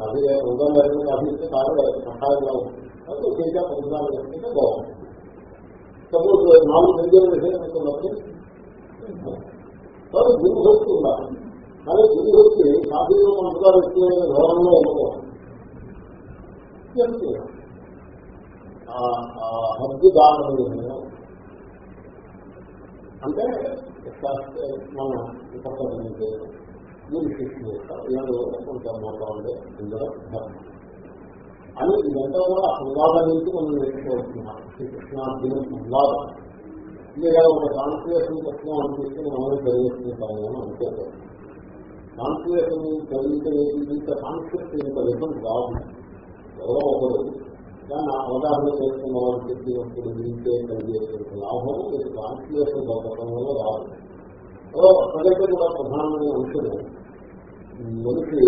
కాఫీ సాధించి వరకు కాఫీ ఇస్తే కాదు సహాయంగా ఉంటుంది. ఒకేగా పొందాలు చేస్తే బాగుంటుంది. సపోజ్ నాలుగు నిర్జల విషయాలు అనుకున్నప్పుడు గురు భక్తి ఉండాలి. కానీ గురు భక్తి కాఫీలో మంచిగా వ్యక్తులైన ధోరణిలో ఉండకూడదు. హద్దు దానం అంటే మన ఉపకరణి మీరు శిక్షణ ఇలాంటి కొంత మొత్తం ఇందులో ధర్మం. అని ఇదంతా కూడా సంవాదం నుంచి మనం నేర్చుకోవాల్సింది శ్రీకృష్ణార్జున సంవాదం. లేదా ఒక ట్రాన్స్లేషన్ పుస్తకం అనిపిస్తే మనమే చదివేసుకుంటాము అని అనుకోకూడదు. ట్రాన్స్లేషన్ చదివితే ఇంత కాన్సెప్ట్ ఇంత విధం రాదు ఎవరో ఒకరు దాన్ని అవగాహన చేసుకున్న వాళ్ళు చెప్పినప్పుడు మీకే కలిగేటువంటి లాభం మీకు ట్రాన్స్లేషన్ దొరకడం వల్ల రాదు. అక్కడైతే కూడా ప్రధానమైన అంశం మనిషి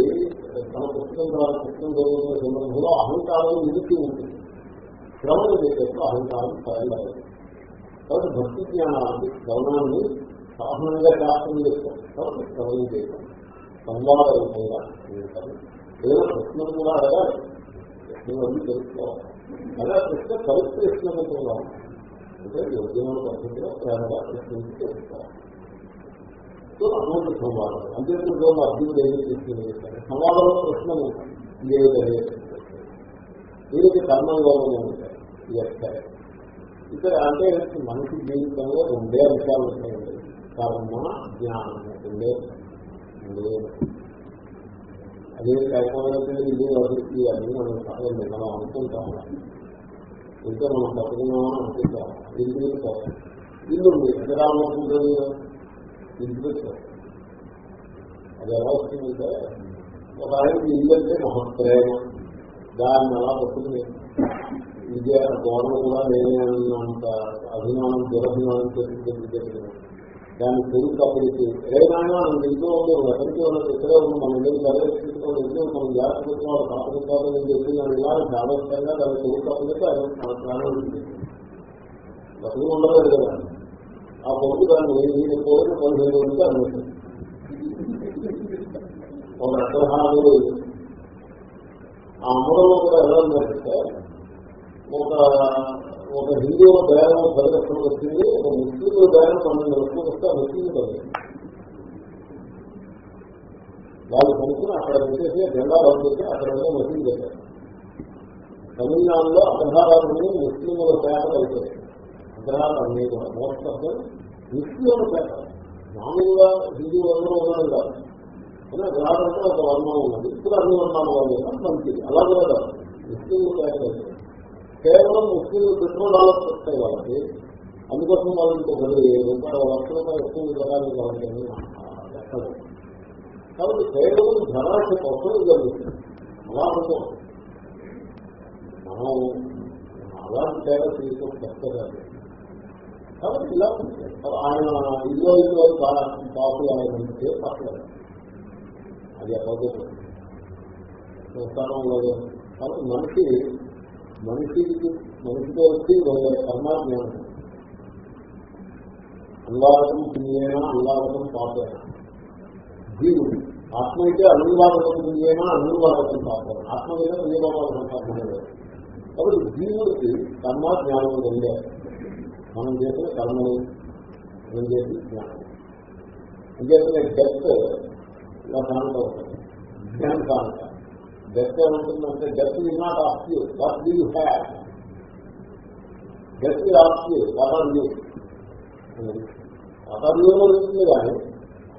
తన పుస్తకం ద్వారా పుస్తకం జరుగుతున్న సందర్భంలో అహంకారం నిలిచి ఉంటుంది శ్రవణం చేసేప్పుడు అహంకారం తయారు కాబట్టి భక్తి జ్ఞానాన్ని శ్రవణాన్ని సాధనంగా శాస్త్రం చేస్తాం. కాబట్టి శ్రవణం చేస్తాం. సంవాద రూపంగా ఉంటారు ఏదైనా ప్రశ్నలు కూడా అడగాలి ప్రశ్నలు అన్ని తెలుసుకోవాలి. అలా ప్రశ్న పరిప్రశ్న రూపంగా అంటే యోగ్యమైన పద్ధతిలో ప్రేమగా ప్రశ్నించి తెలుసుకోవాలి. సో అటువంటి సంవాదం అంతేకాదు అర్జునుడు ఏమి తీసుకుని సంవాదంలో ప్రశ్నలు ఇదే దీనికి కర్మయోగం ఉంటాయి? ఇక్కడ అంటే మనిషి జీవితంలో రెండే అంశాలు ఉంటాయండి కర్మ జ్ఞానం రెండే. రెండే. అదే కైపోయినట్టు ఇది అభివృద్ధి అని మనం సహాయం మనం అనుకుంటాము. ఇంకా మనం తప్పుకున్నామని అనుకుంటాము. ఇంటి ఇల్లు ఉంది ఎక్కడ అనుకుంటుంది ఇంటికి అది ఎలా వస్తుందంటే ఒక ఆయనకి ఇల్లు అంటే మహత్ప్రేమ. దాన్ని అలా వస్తుంది విద్య గోడలు కూడా నేనే అంత అభిమానం దురభిమానం చేసి దాన్ని తెలుగు అప్పటికి ఏదైనా మనం ఇంట్లో ఉండదు ఎక్కడికి ఉన్నది ఇక్కడే ఉంది మనం ఎందుకు చదివేసుకోవడం ఎందుకు మనం జాగ్రత్త పెట్టుకోవాలి కాపాడుకోవాలి అని చెప్పి దాని ఇలా జాగ్రత్తగా దాన్ని తెలుగు అప్పటికి అది మన ప్రాణం ఉంటుంది బతుకు ఉండలేదు కదా. ఆ పొద్దు దాన్ని నేను కోరిన పదిహేను వరకు అన్నట్టు ఒక అగ్రహాలు ఆ అమ్మడంలో కూడా ఎలా ఉందంటే ఒక ఒక హిందువుల బేరం పది లక్షలు వచ్చింది ఒక ముస్లింల బేరం పన్నెండు లక్షలు వస్తే ఆ ముస్లింలు పది వాళ్ళు కొనుక్కుని అక్కడ వచ్చేసి జెండా పంపిస్తే అక్కడ ఉండే మసీదు పెట్టారు. తమిళనాడులో అగ్రహారాలు ముస్లింల పేట అయిపోయాయి. అగ్రహాలు అన్నీ కూడా. మోస్ట్ ఆఫ్ ముస్లింల పేట మామూలుగా హిందువులందరూ ఉన్నారు కాదు. కానీ అగ్రహారంటే ఒక వర్ణం ఉన్నది. ఇప్పుడు అన్ని వర్ణాలు వాళ్ళు మంచిది. అలాగే కూడా ముస్లింల పేట కేవలం ముస్లింలు పెట్రోల్ డాలర్స్ వస్తాయి వాళ్ళకి. అందుకోసం వాళ్ళు ఇంకొక రూపాయలు లక్ష రూపాయలు ఎక్కువ జనాలు వాళ్ళకి కాబట్టి కేవలం ధనాశ కోసం జరుగుతుంది. అలాంటి మనం అలాంటి తేడా తీసుకొని కష్టపడాలి కాబట్టి ఇలా ఉంటుంది ఆయన ఇల్లు ఇల్లు పాపులు ఆయన పర్లేదు అది అపోజిట్ సంస్థానంలో కాబట్టి మనిషి మనిషికి మనిషితో వచ్చి కర్మాజ్ఞానం అనువాదకం పుణ్యేనా అనువాదకం పాపేనా? జీవుడు. ఆత్మ అయితే అనువాదకం పుణ్యేనా అనువాదకం పాపేనా? ఆత్మ మీద పుణ్యపాపాలు సంపాదించలేదు కాబట్టి జీవుడికి కర్మ జ్ఞానం ఉండే మనం చేసిన కర్మలు మనం చేసిన జ్ఞానం. అంచేతనే డెత్ ఇలా కానుక జ్ఞానం కానుక డెత్ ఏమంటుందంటే death is not of you what do you have death is of you what are you what are you ఉంటుంది కానీ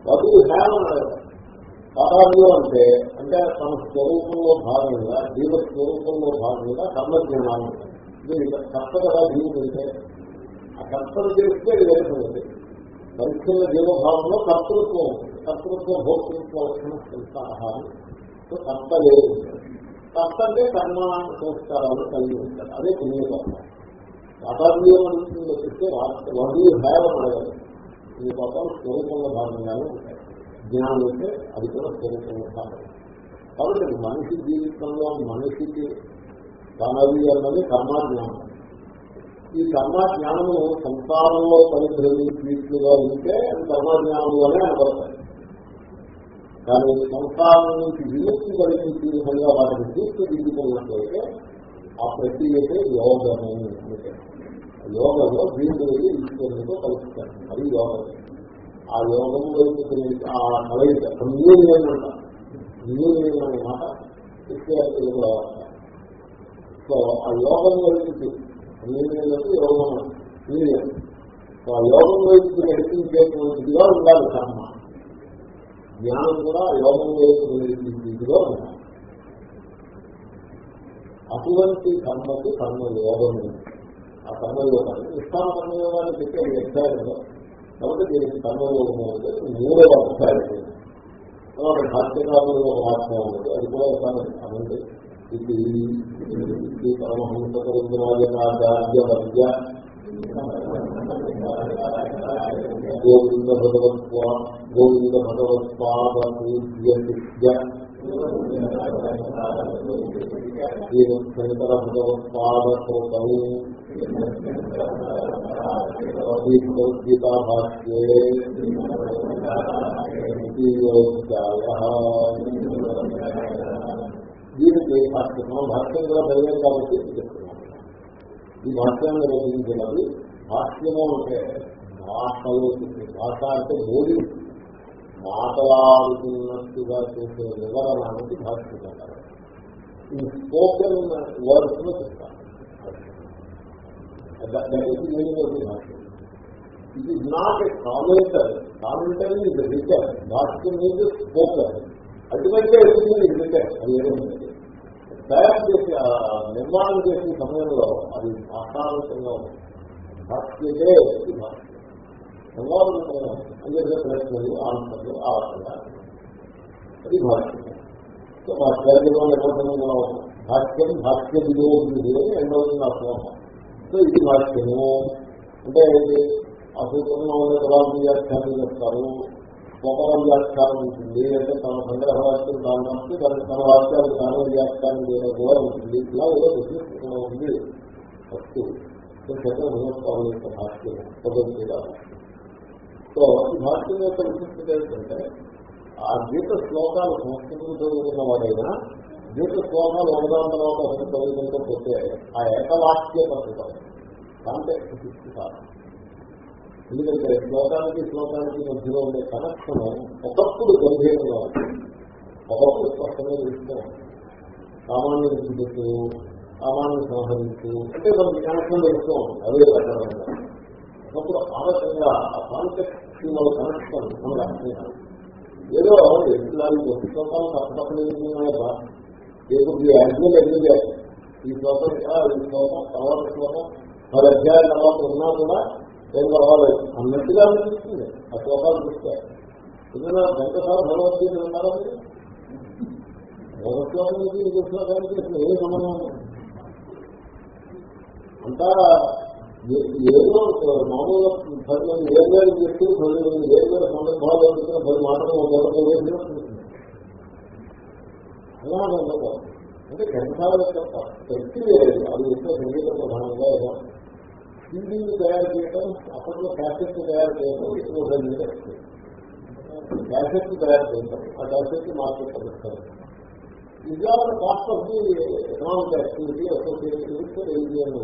వాట్ యూ హ్యావ్ అన్నాడు వాట్ ఆర్ యూ అంటే అంటే తన స్వరూపంలో భాగంగా జీవ స్వరూపంలో భాగంగా కర్మజ్ఞానాలు కర్త కదా జీవుడు అంటే ఆ కర్తలు చేస్తే అది వేరుతుంది పరిచ్ఛిన్న జీవభావంలో కర్తృత్వం కర్తృత్వ భోక్తృత్వ సంస్కారాలు కర్త లేదు. కర్త అంటే కర్మ సంస్కారాలు కలిగి ఉంటారు. అదే పుణ్యకర్మ. వాతావరణం అనుకుంటుంది వచ్చేస్తే వడ్డీ హేవం అడగాలి ఈ పాపం స్వరూపంలో భాగంగానే ఉంటాయి. జ్ఞానం అంటే అది కూడా స్వరూపంలో భాగం కాబట్టి మనిషి జీవితంలో మనిషికి తనది అన్నది కర్మాజ్ఞానం. ఈ కర్మ జ్ఞానము సంసారంలో పరిభ్రమించినట్లుగా ఉంటే అది కర్మాజ్ఞానంలోనే అనబడతాయి. కానీ సంసారం నుంచి విముక్తి కలిగించే విధంగా వాటిని తీర్చిదిద్దుకున్నట్లయితే ఆ ప్రక్రియకే యోగము అంటే యోగంలో వీళ్ళు ఈశ్వరునితో కలుపుతారు. అది యోగం. ఆ యోగం వైపు ఆ కలయిక న్యూనియన్ అంట న్యూనియన్ అనే మాట విద్యార్థులు సో ఆ యోగం వైపు న్యూనియన్లకు యోగం ఆ యోగం వైపు నడిపించేటువంటిదిగా ఉండాలి కర్మ. జ్ఞానం కూడా యోగం వైపు నడిపించేదిగా ఉండాలి. అటువంటి కర్మకి కర్మ యోగం ఆ కర్మయోగాన్ని ఇష్టాన కర్మయోగాన్ని చెప్పే అధ్యాయంలో కాబట్టి దీనికి కర్మయోగం అంటే మూడవ అధ్యాయం తర్వాత భాష్యకాలంలో ఒక వాక్యం ఉంది. అది కూడా అనండి గోవింద భగవత్వ గోవింద భగవత్పాద పూజ్య శిష్య శంకర భగవత్పాదకృతం గీతా భాష్యే దీనికి భాష్యం భాష్యం కూడా చదివాం కాబట్టి చెప్తున్నాం ఈ భాష్యాన్ని రచించినది భాష్యము అంటే భాషలో భాష అంటే బోధి. మాట్లాడుతున్నట్టుగా చేసే వివరణానికి భాష్యం అంటారు ఈ స్పోకెన్ వర్డ్స్లో చెప్తారు భాష్యం. It is not a commenter commenter ఇది రిటర్ భాష్యం మీద స్పోకర్ అటువంటి ఎదుగుతుంది రిటర్ అది ఏదైనా తయారు చేసే నిర్మాణం చేసే సమయంలో అది భాషాంతంగా ఉంది. భాష్యమే భాష్యం సంవాదంగా ప్రశ్నలు ఆన్సర్లు అది భాష్యం సో భాష్యాల్లో నిర్వచనంగా భాష్యం భాష్య విరోధి అని రెండవది నా శ్లోకం సో ఇది భాష్యము. అంటే ఆ సూత్రంలో ఉండే పదార్థ వ్యాఖ్యానం చేస్తారు. స్వతర వ్యాఖ్యానం ఉంటుంది అంటే తన సంగ్రహ వాక్యం దాని నుంచి దాని తన వాక్యాలు తానే వ్యాఖ్యానం చేయడం కూడా ఉంటుంది. ఇలా ఏదో బిజినెస్ ఉంది. ఫస్ట్ శంకర యొక్క భాష్యం భగవద్గీత సో ఈ భాష్యం యొక్క విశిష్టత ఏంటంటే ఆ గీత శ్లోకాలు సంస్కృతం చదువుకున్న వాడైనా గీత శ్లోకాలు ఒకదాని తర్వాత ఒకటి చదువుకుంటూ పోతే ఆ ఏకవాక్య పద్ధతి కాంటెక్ట్ తీసుకుంటారు ఎందుకంటే శ్లోకానికి శ్లోకానికి మధ్యలో ఉండే కనెక్షన్ ఒకప్పుడు గంభీరంగా ఉంటుంది ఒకప్పుడు స్పష్టంగా తెలుస్తాం సామాన్య విద్యుత్తు సామాన్య సంహరించు అంటే మనకి కనెక్షన్ తెలుస్తూ ఉంటుంది అదే రకరంగా ఒకప్పుడు ఆ రకంగా ఆ కాన్సెప్ట్ కనెక్షన్ మనకు అర్థం కాదు. ఏదో ఎట్లాంటి ఒక శ్లోకాలు తప్పకుండా ఏదో అర్థం ఎదురుగా ఈ శ్లోకం ఈ శ్లోకం తర్వాత శ్లోకం. మరి అధ్యాయం తర్వాత ఉన్నా కూడా ఏం కావాలి? అన్నట్టుగా అనిపిస్తుంది. ఆ శ్లోకాలు చూస్తే. ఏదైనా వెంకసారి భగవద్గీత ఉన్నారా మీరు? ఒక శ్లోకానికి శ్లోకానికి అసలు ఏ సంబంధం అంతా ఏదో మామూలుగా పది మంది ఏడు వేలు వ్యక్తులు పది మంది ఏడు వేల సందర్భాలు వచ్చిన పది మాటలు ఒక వేసినట్టు అలా అంటే గంటసాల యొక్క శక్తి లేదు. అది ఎంతో సంగీత ప్రధానంగా సీడీలు తయారు చేయడం అప్పట్లో క్యాసెట్ తయారు చేయడం ఎక్కువ క్యాసెట్ తయారు చేయడం ఆ క్యాసెట్ మార్కెట్ పెడతారు విద్యార్థుల cost of the economic activity association with ఏజిఎన్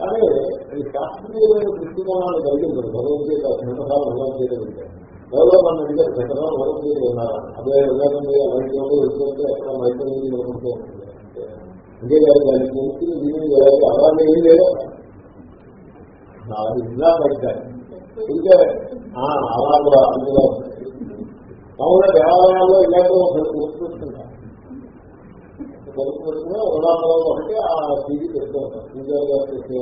కానీ ఈ శాస్త్రీయమైన దృష్టికోణాలు కలిగింది భగవద్గీత నిమిషాలు భగవద్గీత వింటే ఎవరో మన అడిగారు గతంలో భగవద్గీత ఉన్నారా అదే వివేకంగా వైద్యంలో ఎప్పుడైతే ఎక్కడ వైద్యం ఉంటుంది అంటే దానికి ముందు దీని అలాగే ఏం లేదు. అది ఇలా పడతాయి ఇంకా అలా కూడా అందులో కావున దేవాలయాల్లో ఇలాంటి ఒకటి కొనుక్కుంటుంటారు కొనుక్కుంటున్నా ఉదాహరణ ఒకటి ఆ టీవీ పెడుతూ ఉంటారు. పూజారి గారు చేసే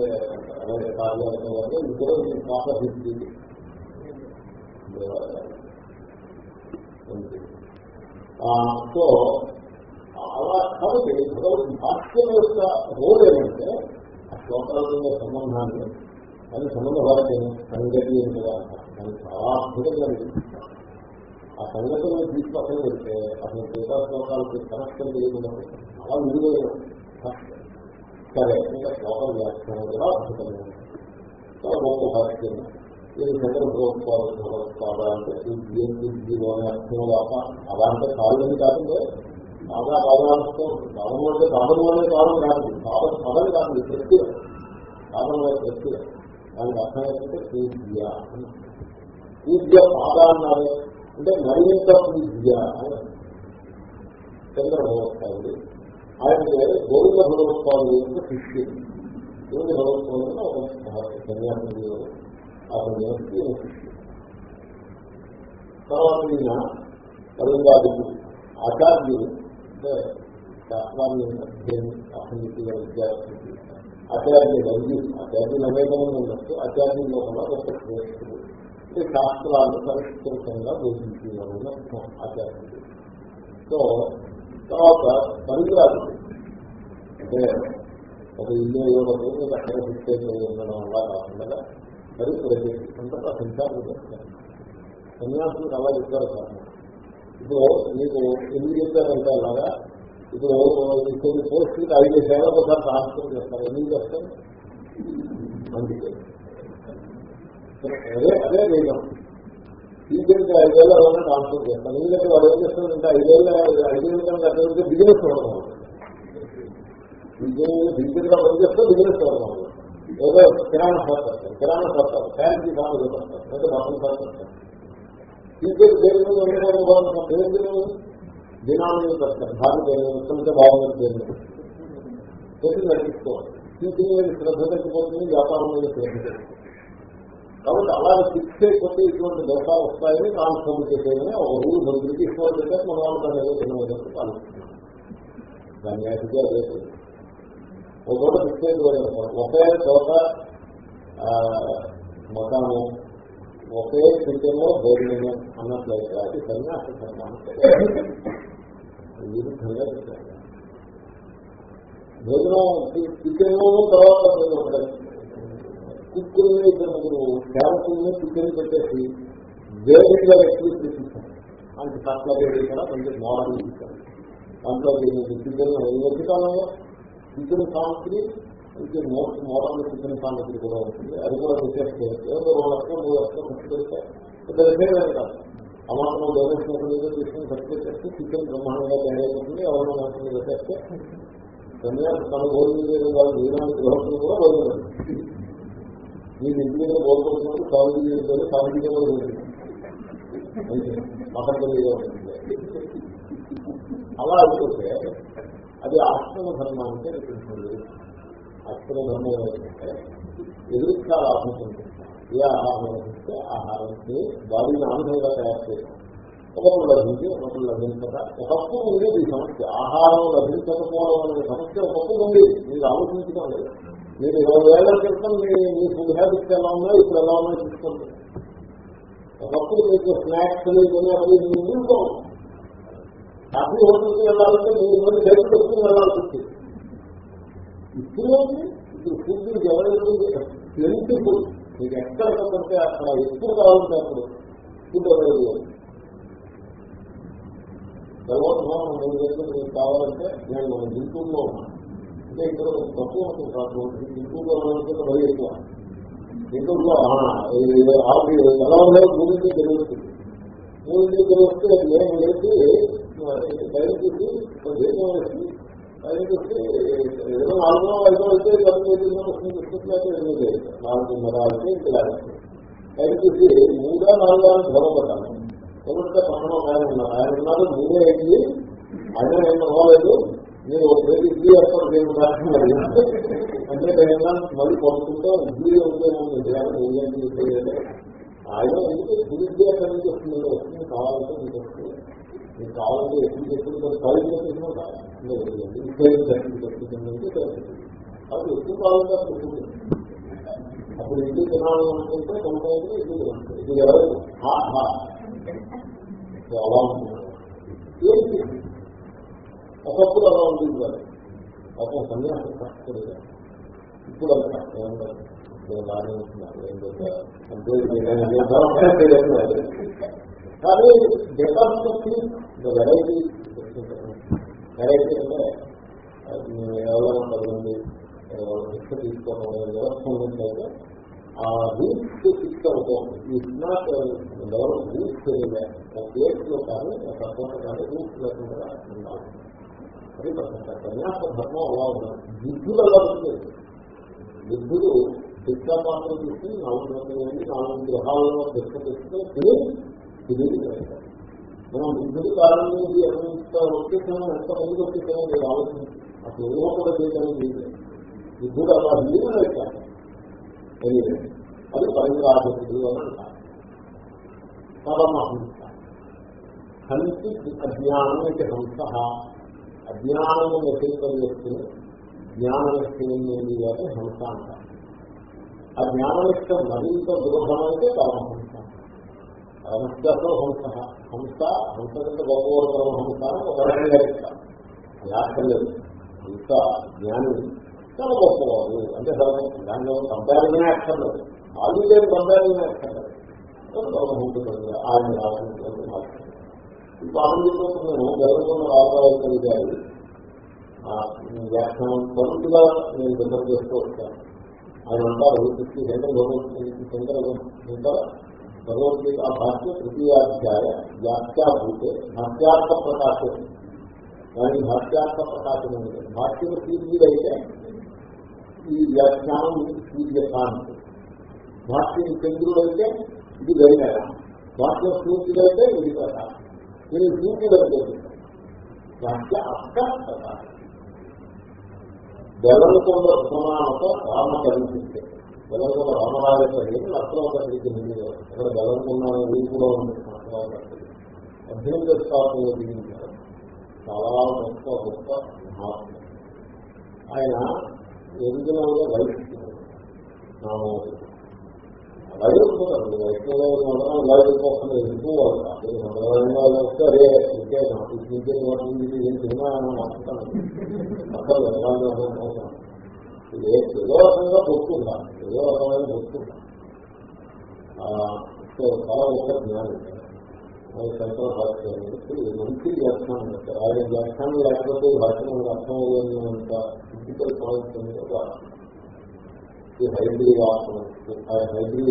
అలాగే కార్యాలయం వల్ల ఇందులో పాత టీవీ సో అలా కాబట్టి భగవద్ భాష్యం యొక్క రోల్ ఏమంటే ఆ శ్లోకాలతో సంబంధాన్ని దాని సంబంధ భారతం సంగతి ఏంటిగా దాన్ని చాలా అద్భుతంగా ఆ సంగతులను తీసుకొని వెళ్తే అసలు గీతా శ్లోకాలకి కనెక్షన్ తెలియకుండా చాలా విలువైన సరే ఇంకా శ్లోకం వ్యాఖ్యానం కూడా అద్భుతంగా చాలా గొప్ప భాష్యం. ఇది చంద్ర ప్రభుత్వాలు భగవత్పాద అంటే అర్థం కాక అలా అంటే కాళ్ళని కాకుండా బాగా బాధాలతో భావము అంటే భావము అనే కారణం కాదు. భావ పదం కాదు ప్రక్రియ భావన ప్రక్రియ దానికి అర్థం ఏంటంటే పూజ్య పూజ్య పాద అన్నారు అంటే మరింత పూజ్య అని. చంద్ర భగవత్పాదుడు ఆయనకి గోవింద భగవత్పాదుడు యొక్క శిష్యుడు. గోవింద భగవత్పాదుడు ఒక సన్యాసం ఆ సన్యాసి శిష్యుడు. తర్వాత ఈయన కవిందాదుడు ఆచార్యుడు. అంటే శాస్త్రాన్ని అధ్యయనం అసంగతిగా విద్యార్థులు ఆచార్య వైద్యు ఆచార్యులు ఉన్నట్టు ఆచార్యుల్లో లోపల ఒక శ్రేష్ఠుడు. అంటే శాస్త్రాలు పరిష్కృతంగా బోధించేవాళ్ళు ఆచార్యుడు సో తర్వాత పరిగ్రాలు అంటే ఒక ఇల్లు ఇవ్వడం అక్కడ ఫిక్స్ ఉండడం వల్ల కాకుండా మరి ప్రతి అంతటా సంచారం చేస్తారు సన్యాసులకు అలా చెప్పారు కారణం ఇప్పుడు మీకు ఎందుకు చెప్పారంటే అలాగా? ఇప్పుడు కొన్ని పోస్టులకి ఐదు సేవలకు ఒకసారి ట్రాన్స్ఫర్ చేస్తారు. ఎందుకు చేస్తారు అందుకే. అదే అదే వేగం టీచర్కి ఐదేళ్ళు ఎవరైనా ట్రాన్స్ఫర్ చేస్తాను ఎందుకంటే వాడు ఏం చేస్తాడంటే ఐదేళ్ళ ఐదేళ్ళ కన్నా బిజినెస్ ఉండడం ఇంజనీరింగ్ టీచర్గా పనిచేస్తే బిజినెస్ చేస్తాను ఏదో kirana shop kirana shop fancy shop పెడతారు లేదా బట్టలు షాప్ పెడతారు టీచర్ పేరు మీద పేరు దినాన్ని పెడతారు భారీ పేరు కొంచెం బాగుంది పేరు చేసి నటించుకోవాలి. టీచింగ్ మీద శ్రద్ధ తగ్గిపోతుంది? వ్యాపారం మీద శ్రద్ధ కాబట్టి అలా ఫిక్స్ అయిపోతే ఇటువంటి దోషాలు వస్తాయని ట్రాన్స్ఫర్ చేసేయని ఒక రూల్. మన బ్రిటిష్ మన వాళ్ళు దాన్ని ఏదో చిన్న ఆలోచిస్తున్నాం దాన్ని యాక్చువల్గా అదే ఒక చోట ఫిక్స్ అయిపోయిన ఒకే చోట మకాము ఒకే స్థితిలో భోజనము అన్నట్లయితే అది సన్యాస ధర్మానికి విరుద్ధంగా భోజనం కిచెన్ తర్వాత కుక్కుల్ని ఇద్దరు క్యారెక్టర్ని చికెన్ పెట్టేసి వేదికగా వ్యక్తులు అంటే అంత పట్ల కూడా కొంచెం మోడల్ ఇస్తారు. దాంట్లో కిచెన్ మధ్యకాలంలో కిచెన్ సామగ్రి కొంచెం అయితే మోడల్ కిచెన్ సామగ్రి కూడా ఉంటుంది. అది కూడా పెట్టేస్తే ఏదో రెండు లక్షలు మూడు లక్షలు ఖర్చు పెడితే పెద్ద విషయమే కాదు. ఆ మాత్రం డొనేషన్ తీసుకుని ఖర్చు చేస్తే చికెన్ బ్రహ్మాండంగా తయారైపోతుంది ఎవరైనా మాత్రం చేస్తే సన్యాసి తన భోజనం చేయడం కాదు వీరానికి గృహస్థులు కూడా భోజనం. మీరు ఇంటి దగ్గర భోజనం కాలేజీ చేయడం. కాలేజీ కూడా భోజనం మతం అలా అయిపోతే అది ఆశ్రమ ధర్మానికి అనిపించింది ఆశ్రమ ఏంటంటే ఎదురుకాల ఆత్మకం ఏ ఆహారం ఇస్తే ఆహారానికి బాడీని ఆనందంగా తయారు చేయడం ఒకప్పుడు లభించి ఒకప్పుడు లభించక ఒకప్పుడు ఉండేది ఈ సమస్య ఆహారం లభించకపోవడం అనే సమస్య ఒకప్పుడు ఉంది మీరు ఆలోచించడం లేదు మీరు ఇరవై వేల క్రితం మీ మీ ఫుడ్ హ్యాబిట్స్ ఎలా ఉన్నాయో ఇప్పుడు ఎలా ఉన్నాయో చూసుకోండి ఒకప్పుడు మీకు స్నాక్స్ కొనేది ఇంట్లో కాఫీ హోటల్కి వెళ్ళాలంటే మీరు మళ్ళీ డైరెక్ట్ పెట్టుకుని వెళ్ళాల్సి వచ్చింది ఇప్పుడు ఇప్పుడు ఫుడ్ ఎవరైనా ప్లెంటీ మీకు ఎక్కడ పడితే అక్కడ ఎప్పుడు కావాలంటే అప్పుడు ఫుడ్ అవైలబుల్ జలవోత్సవం నేను చెప్పిన మీకు కావాలంటే నేను మన గుంటూరులో ఉన్నాను అంటే ఇక్కడ తక్కువ ఉంటుంది. గుంటూరులో ఉన్నందుకు మరీ ఎక్కువ. గుంటూరులో ఎలా మూడింటి మూడింటి నేను బయట చూసి దేశం వేసి ఏదో నాలుగో ఐదో అయితే వస్తుంది నాలుగున్నర అయితే ఇలా బయట మూడో నాలుగో ధరపడ్డాను ఎవరితో పక్కన ఆయన ఉన్నారు ఆయన ఉన్నారు మీరే అయింది ఆయన ఏం అవ్వలేదు. నేను ఒక పేరు ఇడ్లీ ఏర్పాటు చేయాలి అంటే నేను మళ్ళీ పంపుకుంటూ ఇడ్లీ ఉంటే ఆయన ఎందుకు? ఇడ్లీ అక్కడ నుంచి వస్తుంది వస్తుంది కావాలంటే మీకు వస్తుంది. మీకు కావాలంటే ఎప్పుడు చెప్తుంది కాలేజీ చెప్తున్నా అది ఎక్కువ కాలంగా అప్పుడు ఇడ్లీ తినాలి అనుకుంటే కొంత ఇడ్లీ తినాలి ఇది ఎవరు అలా ఉంటుంది. ఏంటి? ఒకప్పుడు అలా ఉంటుంది కాదు ఒక సన్యాసం కష్టపడి ఇప్పుడు అది అంటే కానీ డెటాస్కి వెరైటీ వెరైటీ అంటే ఎవరైనా పది శిక్ష తీసుకోవడం వ్యవస్థ ఉన్నట్లయితే ఆ రూట్స్ ఫిక్స్ అవుతుంది ఈ నాట్ ఎవరు రూట్స్ తెలియలే ఒక ప్లేస్లో కానీ ఒక చోట కానీ రూట్స్ లేకుండా ఉండాలి అది సన్యాస ధర్మం అలా ఉన్నారు బుద్ధులు అలా ఉంది బుద్ధుడు శిక్షా పాత్ర తీసుకుని నాలుగు వందల మంది నాలుగు గ్రహాలలో శిక్ష తీసుకుని తిరిగి మనం బుద్ధుడి కాలం నుంచి ఎంత వచ్చేసామో ఎంత మంది వచ్చేసామో మీరు ఆలోచించి అసలు ఊహ కూడా చేయడానికి బుద్ధుడు అలా హీరో వచ్చారు అది పరిరాజకుడు అని అంటారు. పరమహంస. హంసి. హంస అజ్ఞానము హంస అంటారు. ఆ మరింత దృఢమైతే పరమహంస. పరమహంసలో హంస హంస హంస కంటే గొప్పవాడు పరమహంస ఒక రకంగా ఇస్తారు వ్యాఖ్యలేదు హంస జ్ఞాని చాలా గొప్పవాడు అంటే దానిలో కంపారిజనే అక్కర్లేదు ఆల్రెడీ కంపారిజనే అక్కర్లేదు ఆయన రాసినటువంటి మాట ఇప్పుడు జరుగుతున్న గారి వ్యాఖ్యానం తరచుగా నేను దగ్గర చేస్తూ వచ్చాను ఆయన అంటారు శంకర శంకర శంకర భగవద్గీత భాష్య తృతీయాధ్యాయ వ్యాఖ్యాభూతే భాష్యార్థ ప్రకాశం దాని భాష్యార్థ ప్రకాశం ఉంటుంది భాష్యం సూర్యుడైతే ఈ వ్యాఖ్యానం సూర్యకాంతి భాష్యం చంద్రుడైతే ఇది గరిగ భాష్యం సూర్యుడైతే ఇది కదా నేను సూర్యుడు భాష్య అర్థ ప్రకాశం బెల్లంకొండ సమానత రామ కనిపిస్తే బెల్లంకొండ రామరాజేశ్వరి లక్ష్మణకి ముందు ఇక్కడ బెల్లంకొండ ఊరు కూడా ఉంది అధ్యయనం చేసుకోవాలని దిగించారు చాలా గొప్ప గొప్ప మహాత్మ ఆయన ఎరుజనంలో వైష్ణవుడు అదే వస్తే అదే ఇంకే నాకు ఇంకే ఏం సినిమా మాట్లాడతాను అవసరం ఏదో రకంగా గుర్తుందా? ఏదో రకమైన గుర్తుందా సో చాలా గొప్ప జ్ఞానం శంకర భాష్యం మంచి వ్యాఖ్యానం ఆయన వ్యాఖ్యానం లేకపోతే భాషను అర్థం అయ్యేంత ఫిజికల్ పాయింట్స్ అనేది ఒక హైబ్రిడ్ హైబ్రిడ్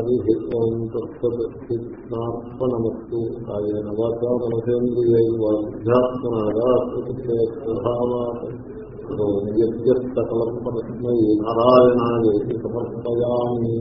హరి ఓం తత్సత్కృష్ణార్పణమస్తు పరస్మై నారాయణాయ సమర్పయామి.